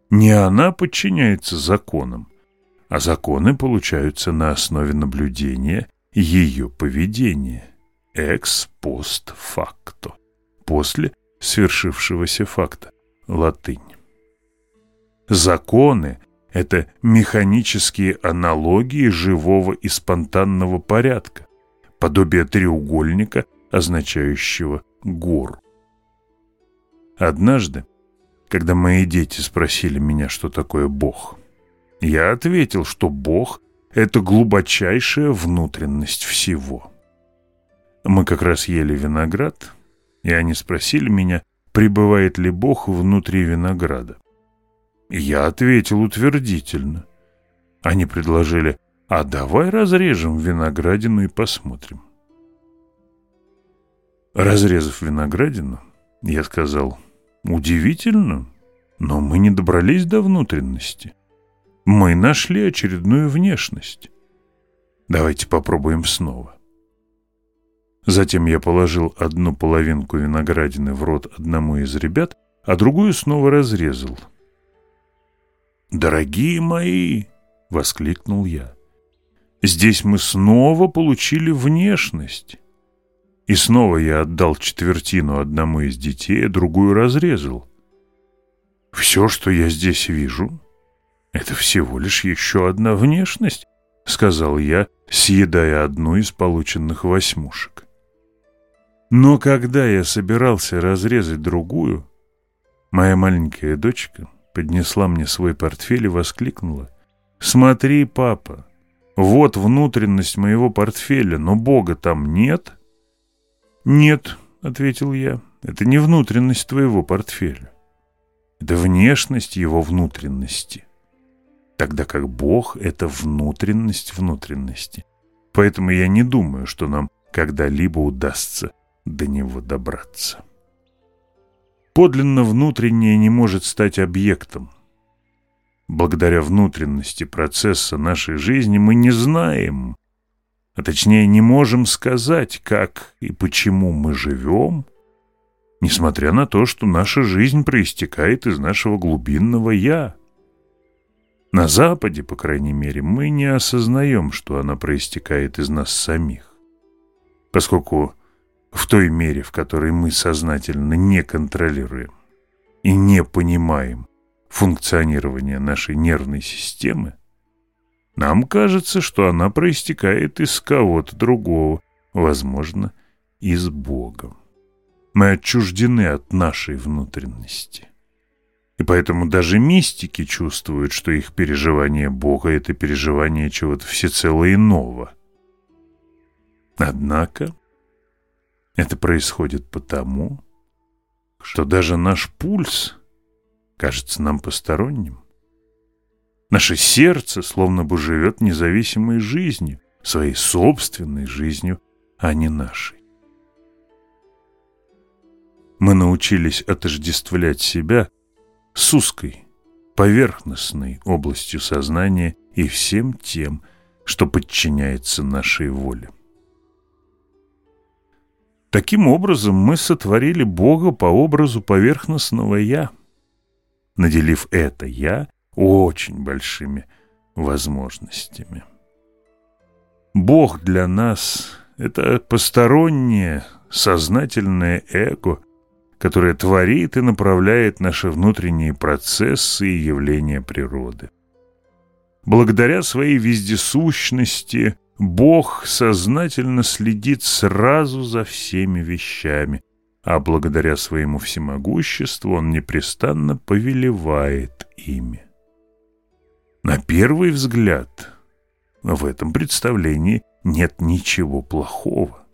Не она подчиняется законам, а законы получаются на основе наблюдения ее поведения. Экс-пост-факто, после свершившегося факта, латынь. Законы – это механические аналогии живого и спонтанного порядка, подобие треугольника, означающего гор. Однажды, когда мои дети спросили меня, что такое Бог – я ответил, что Бог — это глубочайшая внутренность всего. Мы как раз ели виноград, и они спросили меня, пребывает ли Бог внутри винограда. Я ответил утвердительно. Они предложили, а давай разрежем виноградину и посмотрим. Разрезав виноградину, я сказал, удивительно, но мы не добрались до внутренности. Мы нашли очередную внешность. Давайте попробуем снова. Затем я положил одну половинку виноградины в рот одному из ребят, а другую снова разрезал. «Дорогие мои!» — воскликнул я. «Здесь мы снова получили внешность». И снова я отдал четвертину одному из детей, а другую разрезал. Все, что я здесь вижу, «Это всего лишь еще одна внешность», — сказал я, съедая одну из полученных восьмушек. Но когда я собирался разрезать другую, моя маленькая дочка поднесла мне свой портфель и воскликнула. «Смотри, папа, вот внутренность моего портфеля, но Бога там нет?» «Нет», — ответил я, — «это не внутренность твоего портфеля. Это внешность его внутренности» тогда как Бог — это внутренность внутренности. Поэтому я не думаю, что нам когда-либо удастся до него добраться. Подлинно внутреннее не может стать объектом. Благодаря внутренности процесса нашей жизни мы не знаем, а точнее не можем сказать, как и почему мы живем, несмотря на то, что наша жизнь проистекает из нашего глубинного «я». На Западе, по крайней мере, мы не осознаем, что она проистекает из нас самих, поскольку в той мере, в которой мы сознательно не контролируем и не понимаем функционирование нашей нервной системы, нам кажется, что она проистекает из кого-то другого, возможно, из Бога. Мы отчуждены от нашей внутренности. И поэтому даже мистики чувствуют, что их переживание Бога — это переживание чего-то всецело иного. Однако это происходит потому, что даже наш пульс кажется нам посторонним. Наше сердце словно бы живет независимой жизнью, своей собственной жизнью, а не нашей. Мы научились отождествлять себя — с узкой, поверхностной областью сознания и всем тем, что подчиняется нашей воле. Таким образом мы сотворили Бога по образу поверхностного «я», наделив это «я» очень большими возможностями. Бог для нас — это постороннее сознательное эго — которое творит и направляет наши внутренние процессы и явления природы. Благодаря своей вездесущности Бог сознательно следит сразу за всеми вещами, а благодаря своему всемогуществу Он непрестанно повелевает ими. На первый взгляд в этом представлении нет ничего плохого.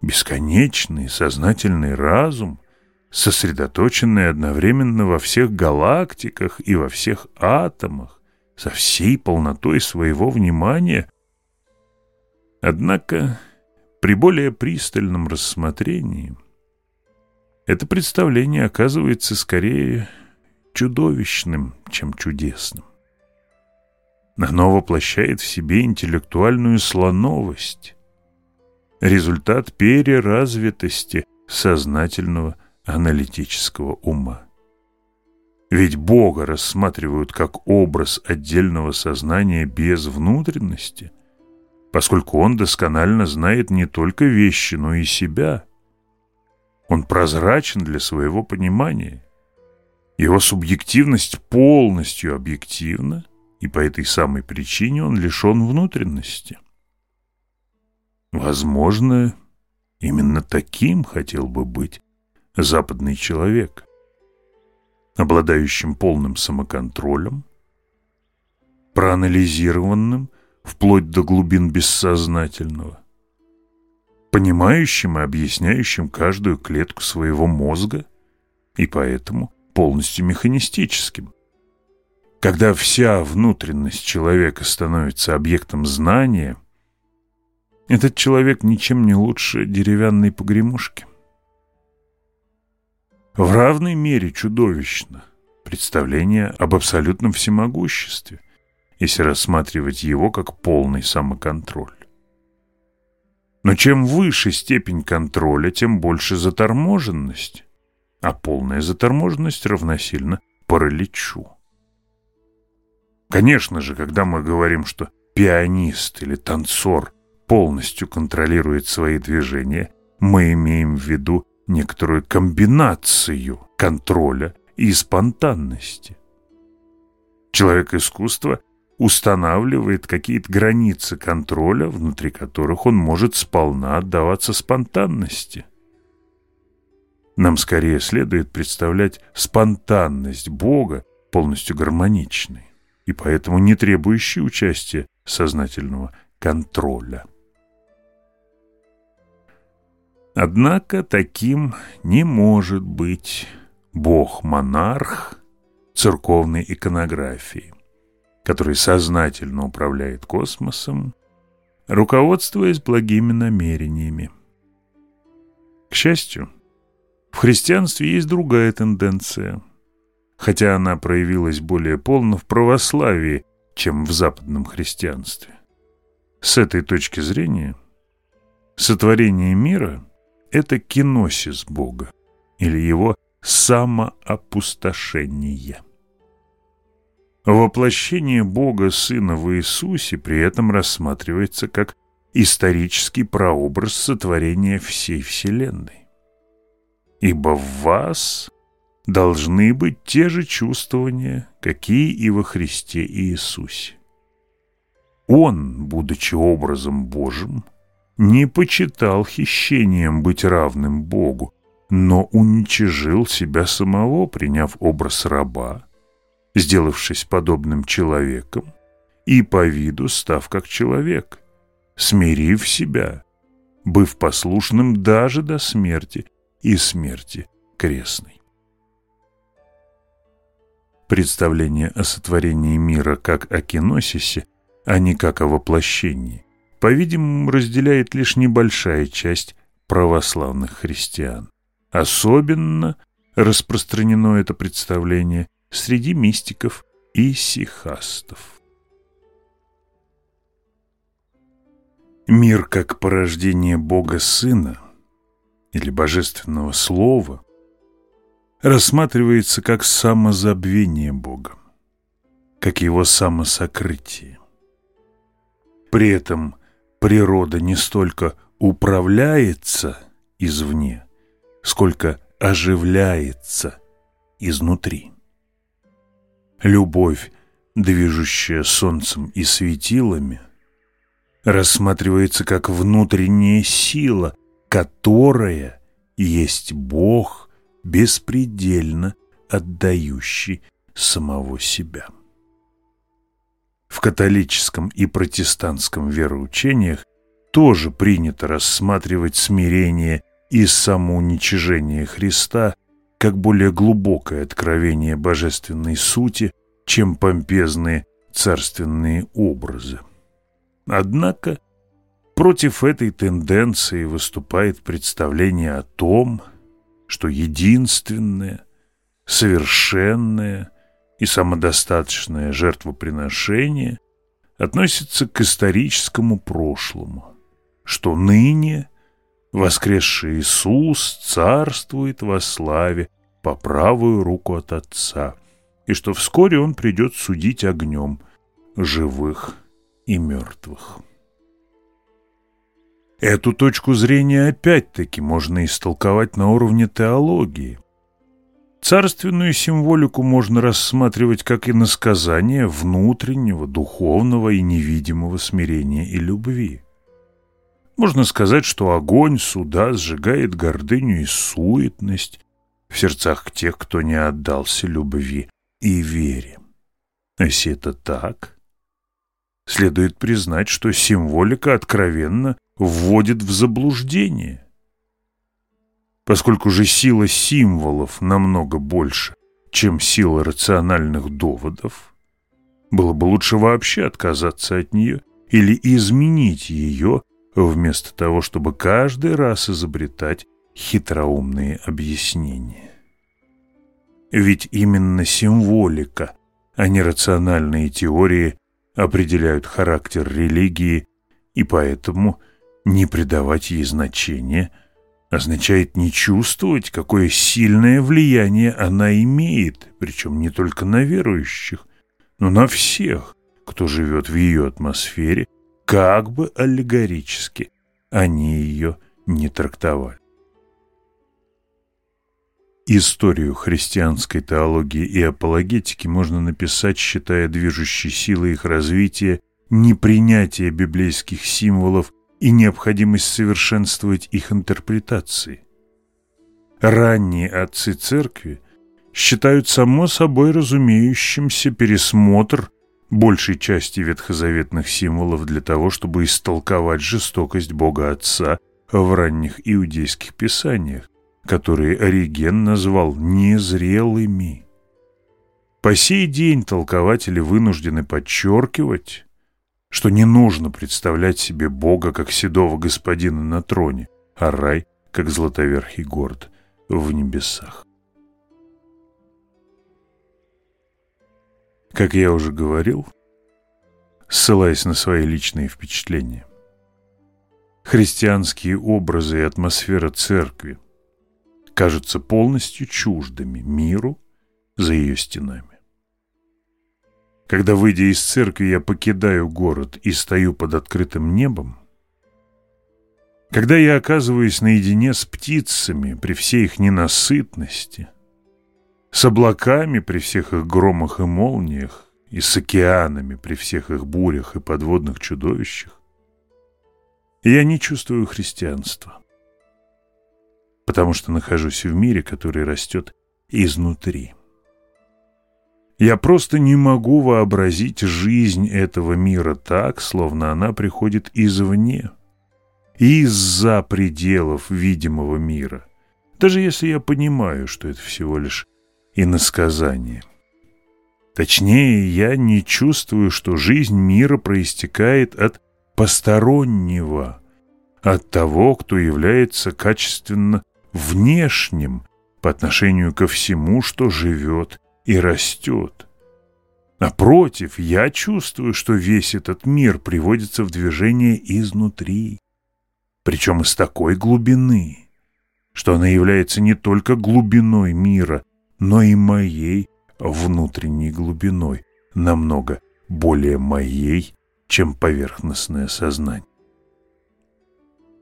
Бесконечный сознательный разум – сосредоточенные одновременно во всех галактиках и во всех атомах, со всей полнотой своего внимания. Однако, при более пристальном рассмотрении, это представление оказывается скорее чудовищным, чем чудесным. Оно воплощает в себе интеллектуальную слоновость, результат переразвитости сознательного аналитического ума. Ведь Бога рассматривают как образ отдельного сознания без внутренности, поскольку Он досконально знает не только вещи, но и себя. Он прозрачен для своего понимания. Его субъективность полностью объективна, и по этой самой причине он лишен внутренности. Возможно, именно таким хотел бы быть западный человек, обладающим полным самоконтролем, проанализированным вплоть до глубин бессознательного, понимающим и объясняющим каждую клетку своего мозга и поэтому полностью механистическим. Когда вся внутренность человека становится объектом знания, этот человек ничем не лучше деревянной погремушки. В равной мере чудовищно представление об абсолютном всемогуществе, если рассматривать его как полный самоконтроль. Но чем выше степень контроля, тем больше заторможенность, а полная заторможенность равносильно параличу. Конечно же, когда мы говорим, что пианист или танцор полностью контролирует свои движения, мы имеем в виду некоторую комбинацию контроля и спонтанности. Человек искусства устанавливает какие-то границы контроля, внутри которых он может сполна отдаваться спонтанности. Нам скорее следует представлять спонтанность Бога полностью гармоничной и поэтому не требующей участия сознательного контроля. Однако таким не может быть бог-монарх церковной иконографии, который сознательно управляет космосом, руководствуясь благими намерениями. К счастью, в христианстве есть другая тенденция, хотя она проявилась более полно в православии, чем в западном христианстве. С этой точки зрения сотворение мира – это киносис Бога или его самоопустошение. Воплощение Бога Сына в Иисусе при этом рассматривается как исторический прообраз сотворения всей Вселенной. Ибо в вас должны быть те же чувствования, какие и во Христе Иисусе. Он, будучи образом Божьим, – не почитал хищением быть равным Богу, но уничижил себя самого, приняв образ раба, сделавшись подобным человеком и по виду став как человек, смирив себя, быв послушным даже до смерти и смерти крестной. Представление о сотворении мира как о киносисе, а не как о воплощении, по-видимому, разделяет лишь небольшая часть православных христиан. Особенно распространено это представление среди мистиков и сихастов. Мир как порождение Бога Сына или Божественного Слова рассматривается как самозабвение Бога, как его самосокрытие. При этом природа не столько управляется извне, сколько оживляется изнутри. Любовь, движущая солнцем и светилами, рассматривается как внутренняя сила, которая есть Бог, беспредельно отдающий самого себя в католическом и протестантском вероучениях тоже принято рассматривать смирение и самоуничижение Христа как более глубокое откровение божественной сути, чем помпезные царственные образы. Однако против этой тенденции выступает представление о том, что единственное, совершенное – и самодостаточное жертвоприношение относится к историческому прошлому, что ныне воскресший Иисус царствует во славе по правую руку от Отца, и что вскоре Он придет судить огнем живых и мертвых. Эту точку зрения опять-таки можно истолковать на уровне теологии – Царственную символику можно рассматривать как и насказание внутреннего, духовного и невидимого смирения и любви. Можно сказать, что огонь суда сжигает гордыню и суетность в сердцах тех, кто не отдался любви и вере. Если это так, следует признать, что символика откровенно вводит в заблуждение – поскольку же сила символов намного больше, чем сила рациональных доводов, было бы лучше вообще отказаться от нее или изменить ее, вместо того, чтобы каждый раз изобретать хитроумные объяснения. Ведь именно символика, а не рациональные теории определяют характер религии, и поэтому не придавать ей значения – означает не чувствовать, какое сильное влияние она имеет, причем не только на верующих, но на всех, кто живет в ее атмосфере, как бы аллегорически они ее не трактовали. Историю христианской теологии и апологетики можно написать, считая движущей силой их развития непринятие библейских символов и необходимость совершенствовать их интерпретации. Ранние отцы церкви считают само собой разумеющимся пересмотр большей части ветхозаветных символов для того, чтобы истолковать жестокость Бога Отца в ранних иудейских писаниях, которые Ориген назвал «незрелыми». По сей день толкователи вынуждены подчеркивать, что не нужно представлять себе Бога как седого господина на троне, а рай как златоверхий город в небесах. Как я уже говорил, ссылаясь на свои личные впечатления, христианские образы и атмосфера церкви кажутся полностью чуждыми миру за ее стенами. Когда, выйдя из церкви, я покидаю город и стою под открытым небом, когда я оказываюсь наедине с птицами при всей их ненасытности, с облаками при всех их громах и молниях, и с океанами при всех их бурях и подводных чудовищах, я не чувствую христианства, потому что нахожусь в мире, который растет изнутри. Я просто не могу вообразить жизнь этого мира так, словно она приходит извне, из-за пределов видимого мира, даже если я понимаю, что это всего лишь иносказание. Точнее, я не чувствую, что жизнь мира проистекает от постороннего, от того, кто является качественно внешним по отношению ко всему, что живет и растет. Напротив, я чувствую, что весь этот мир приводится в движение изнутри, причем из такой глубины, что она является не только глубиной мира, но и моей внутренней глубиной, намного более моей, чем поверхностное сознание.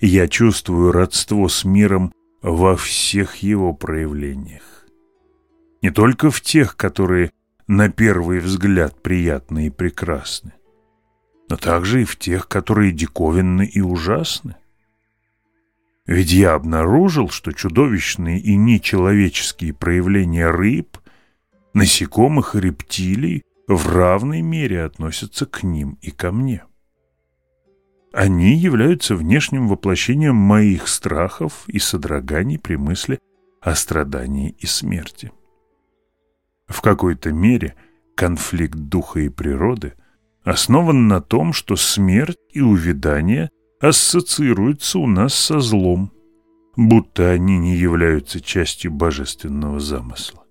Я чувствую родство с миром во всех его проявлениях не только в тех, которые на первый взгляд приятны и прекрасны, но также и в тех, которые диковинны и ужасны. Ведь я обнаружил, что чудовищные и нечеловеческие проявления рыб, насекомых и рептилий в равной мере относятся к ним и ко мне. Они являются внешним воплощением моих страхов и содроганий при мысли о страдании и смерти в какой-то мере конфликт духа и природы основан на том, что смерть и увядание ассоциируются у нас со злом, будто они не являются частью божественного замысла.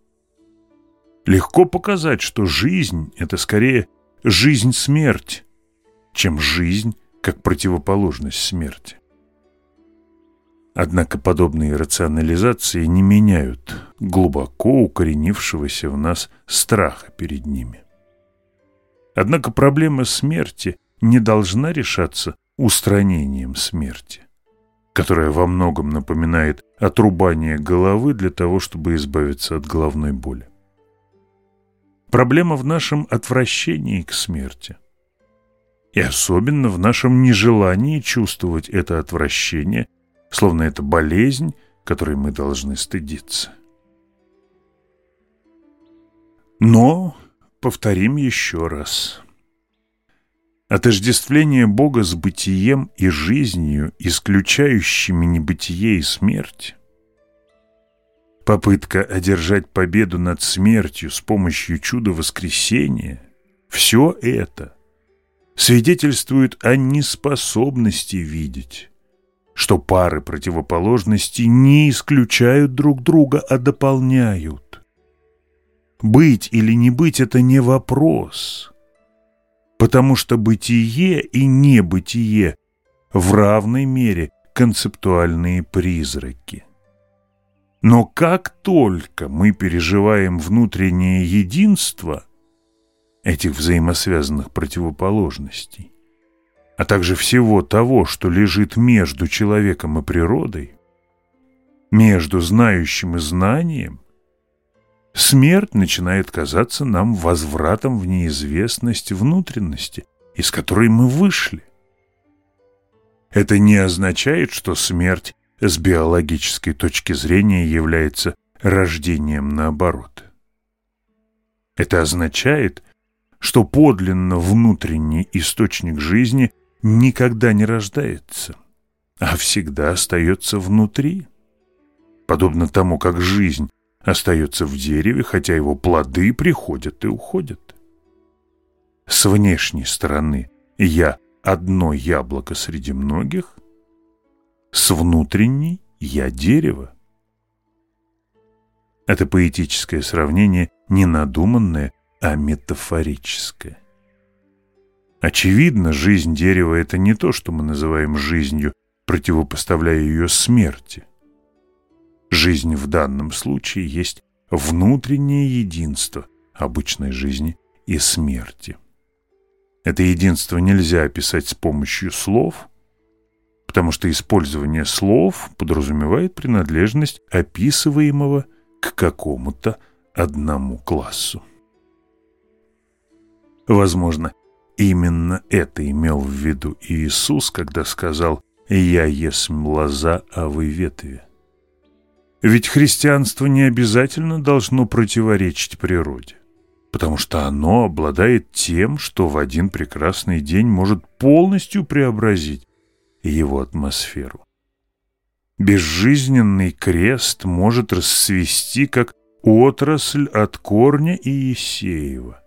Легко показать, что жизнь — это скорее жизнь-смерть, чем жизнь как противоположность смерти. Однако подобные рационализации не меняют глубоко укоренившегося в нас страха перед ними. Однако проблема смерти не должна решаться устранением смерти, которая во многом напоминает отрубание головы для того, чтобы избавиться от головной боли. Проблема в нашем отвращении к смерти. И особенно в нашем нежелании чувствовать это отвращение словно это болезнь, которой мы должны стыдиться. Но повторим еще раз. Отождествление Бога с бытием и жизнью, исключающими небытие и смерть, попытка одержать победу над смертью с помощью чуда воскресения – все это свидетельствует о неспособности видеть, что пары противоположностей не исключают друг друга, а дополняют. Быть или не быть – это не вопрос, потому что бытие и небытие в равной мере концептуальные призраки. Но как только мы переживаем внутреннее единство этих взаимосвязанных противоположностей, а также всего того, что лежит между человеком и природой, между знающим и знанием, смерть начинает казаться нам возвратом в неизвестность внутренности, из которой мы вышли. Это не означает, что смерть с биологической точки зрения является рождением наоборот. Это означает, что подлинно внутренний источник жизни – никогда не рождается, а всегда остается внутри. Подобно тому, как жизнь остается в дереве, хотя его плоды приходят и уходят. С внешней стороны я одно яблоко среди многих, с внутренней я дерево. Это поэтическое сравнение не надуманное, а метафорическое. Очевидно, жизнь дерева — это не то, что мы называем жизнью, противопоставляя ее смерти. Жизнь в данном случае есть внутреннее единство обычной жизни и смерти. Это единство нельзя описать с помощью слов, потому что использование слов подразумевает принадлежность описываемого к какому-то одному классу. Возможно, Именно это имел в виду Иисус, когда сказал «Я есть млаза, а вы ветви». Ведь христианство не обязательно должно противоречить природе, потому что оно обладает тем, что в один прекрасный день может полностью преобразить его атмосферу. Безжизненный крест может расцвести, как отрасль от корня Иисеева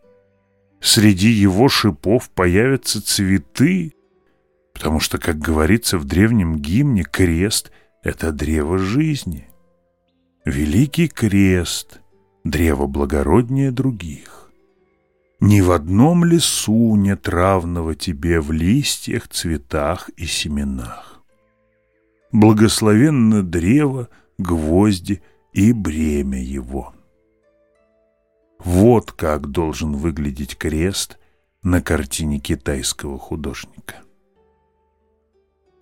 среди его шипов появятся цветы, потому что, как говорится в древнем гимне, крест — это древо жизни. Великий крест — древо благороднее других. Ни в одном лесу нет равного тебе в листьях, цветах и семенах. Благословенно древо, гвозди и бремя его — вот как должен выглядеть крест на картине китайского художника.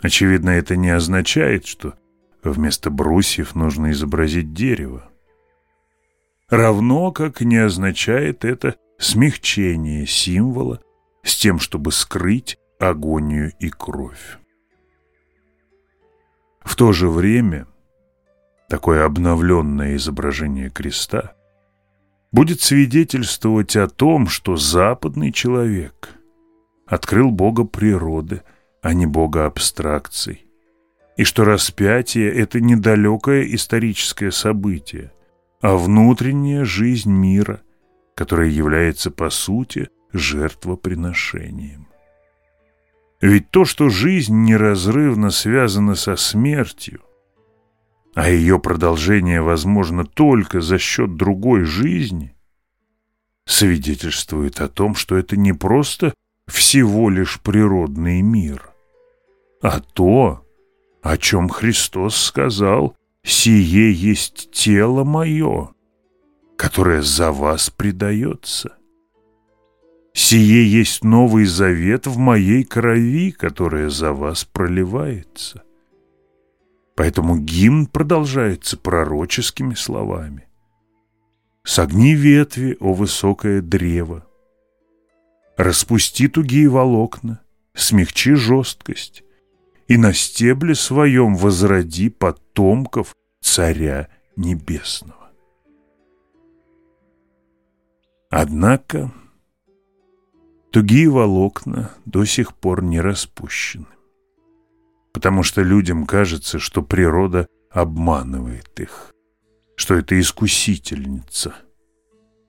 Очевидно, это не означает, что вместо брусьев нужно изобразить дерево. Равно как не означает это смягчение символа с тем, чтобы скрыть агонию и кровь. В то же время такое обновленное изображение креста – будет свидетельствовать о том, что западный человек открыл Бога природы, а не Бога абстракций, и что распятие — это недалекое историческое событие, а внутренняя жизнь мира, которая является, по сути, жертвоприношением. Ведь то, что жизнь неразрывно связана со смертью, а ее продолжение возможно только за счет другой жизни, свидетельствует о том, что это не просто всего лишь природный мир, а то, о чем Христос сказал «Сие есть тело мое, которое за вас предается». «Сие есть новый завет в моей крови, которая за вас проливается». Поэтому гимн продолжается пророческими словами. «Согни ветви, о высокое древо! Распусти тугие волокна, смягчи жесткость, и на стебле своем возроди потомков Царя Небесного». Однако тугие волокна до сих пор не распущены потому что людям кажется, что природа обманывает их, что это искусительница,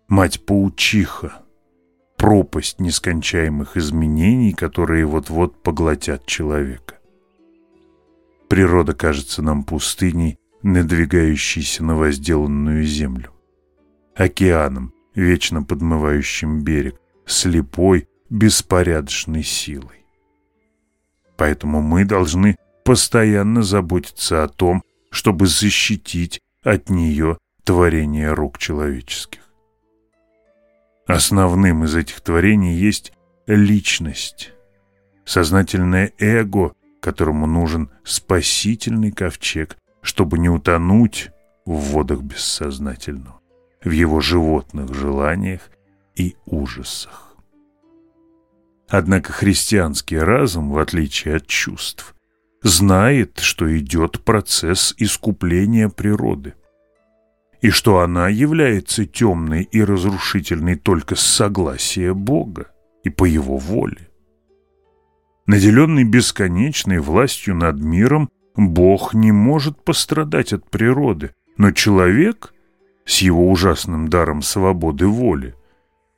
мать-паучиха, пропасть нескончаемых изменений, которые вот-вот поглотят человека. Природа кажется нам пустыней, надвигающейся на возделанную землю, океаном, вечно подмывающим берег, слепой, беспорядочной силой поэтому мы должны постоянно заботиться о том, чтобы защитить от нее творение рук человеческих. Основным из этих творений есть личность, сознательное эго, которому нужен спасительный ковчег, чтобы не утонуть в водах бессознательного, в его животных желаниях и ужасах. Однако христианский разум, в отличие от чувств, знает, что идет процесс искупления природы и что она является темной и разрушительной только с согласия Бога и по его воле. Наделенный бесконечной властью над миром, Бог не может пострадать от природы, но человек с его ужасным даром свободы воли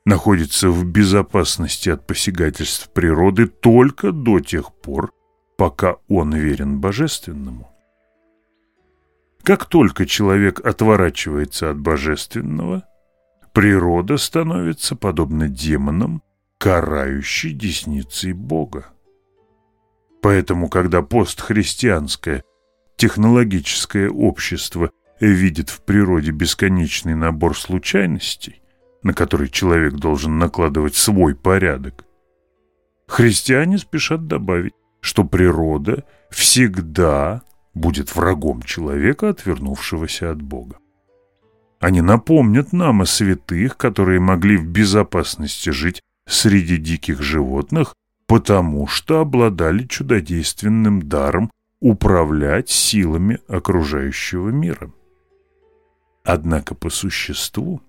находится в безопасности от посягательств природы только до тех пор, пока он верен божественному. Как только человек отворачивается от божественного, природа становится подобна демонам, карающей десницей Бога. Поэтому, когда постхристианское технологическое общество видит в природе бесконечный набор случайностей, на который человек должен накладывать свой порядок. Христиане спешат добавить, что природа всегда будет врагом человека, отвернувшегося от Бога. Они напомнят нам о святых, которые могли в безопасности жить среди диких животных, потому что обладали чудодейственным даром управлять силами окружающего мира. Однако по существу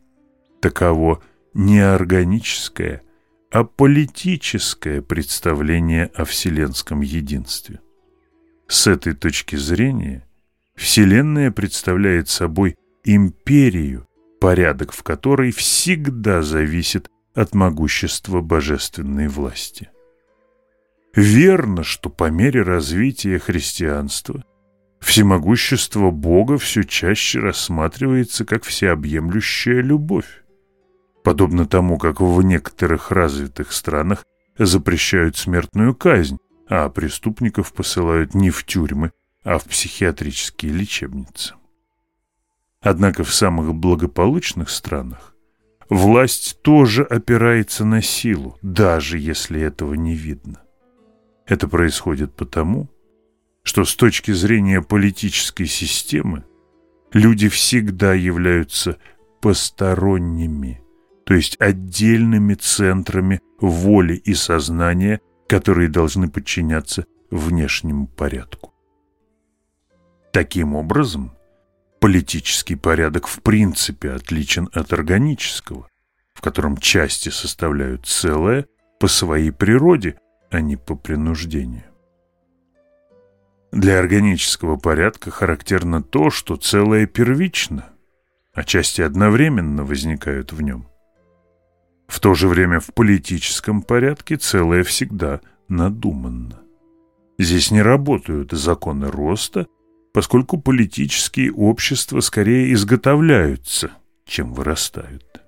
таково неорганическое, а политическое представление о вселенском единстве. С этой точки зрения Вселенная представляет собой империю, порядок в которой всегда зависит от могущества божественной власти. Верно, что по мере развития христианства всемогущество Бога все чаще рассматривается как всеобъемлющая любовь. Подобно тому, как в некоторых развитых странах запрещают смертную казнь, а преступников посылают не в тюрьмы, а в психиатрические лечебницы. Однако в самых благополучных странах власть тоже опирается на силу, даже если этого не видно. Это происходит потому, что с точки зрения политической системы люди всегда являются посторонними – то есть отдельными центрами воли и сознания, которые должны подчиняться внешнему порядку. Таким образом, политический порядок в принципе отличен от органического, в котором части составляют целое по своей природе, а не по принуждению. Для органического порядка характерно то, что целое первично, а части одновременно возникают в нем. В то же время в политическом порядке целое всегда надуманно. Здесь не работают законы роста, поскольку политические общества скорее изготовляются, чем вырастают.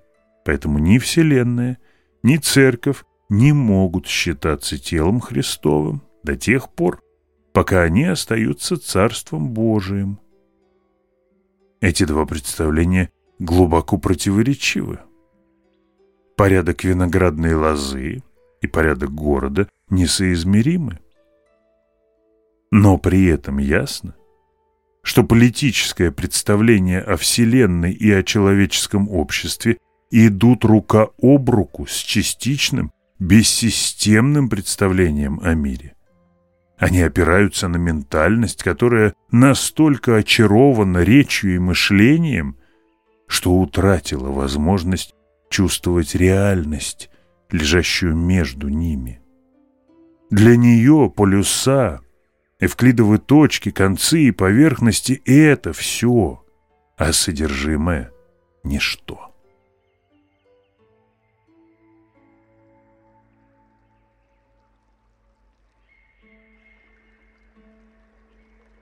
Поэтому ни Вселенная, ни Церковь не могут считаться телом Христовым до тех пор, пока они остаются Царством Божиим. Эти два представления глубоко противоречивы. Порядок виноградной лозы и порядок города несоизмеримы. Но при этом ясно, что политическое представление о Вселенной и о человеческом обществе идут рука об руку с частичным, бессистемным представлением о мире. Они опираются на ментальность, которая настолько очарована речью и мышлением, что утратила возможность чувствовать реальность, лежащую между ними. Для нее полюса, эвклидовы точки, концы и поверхности — это все, а содержимое — ничто.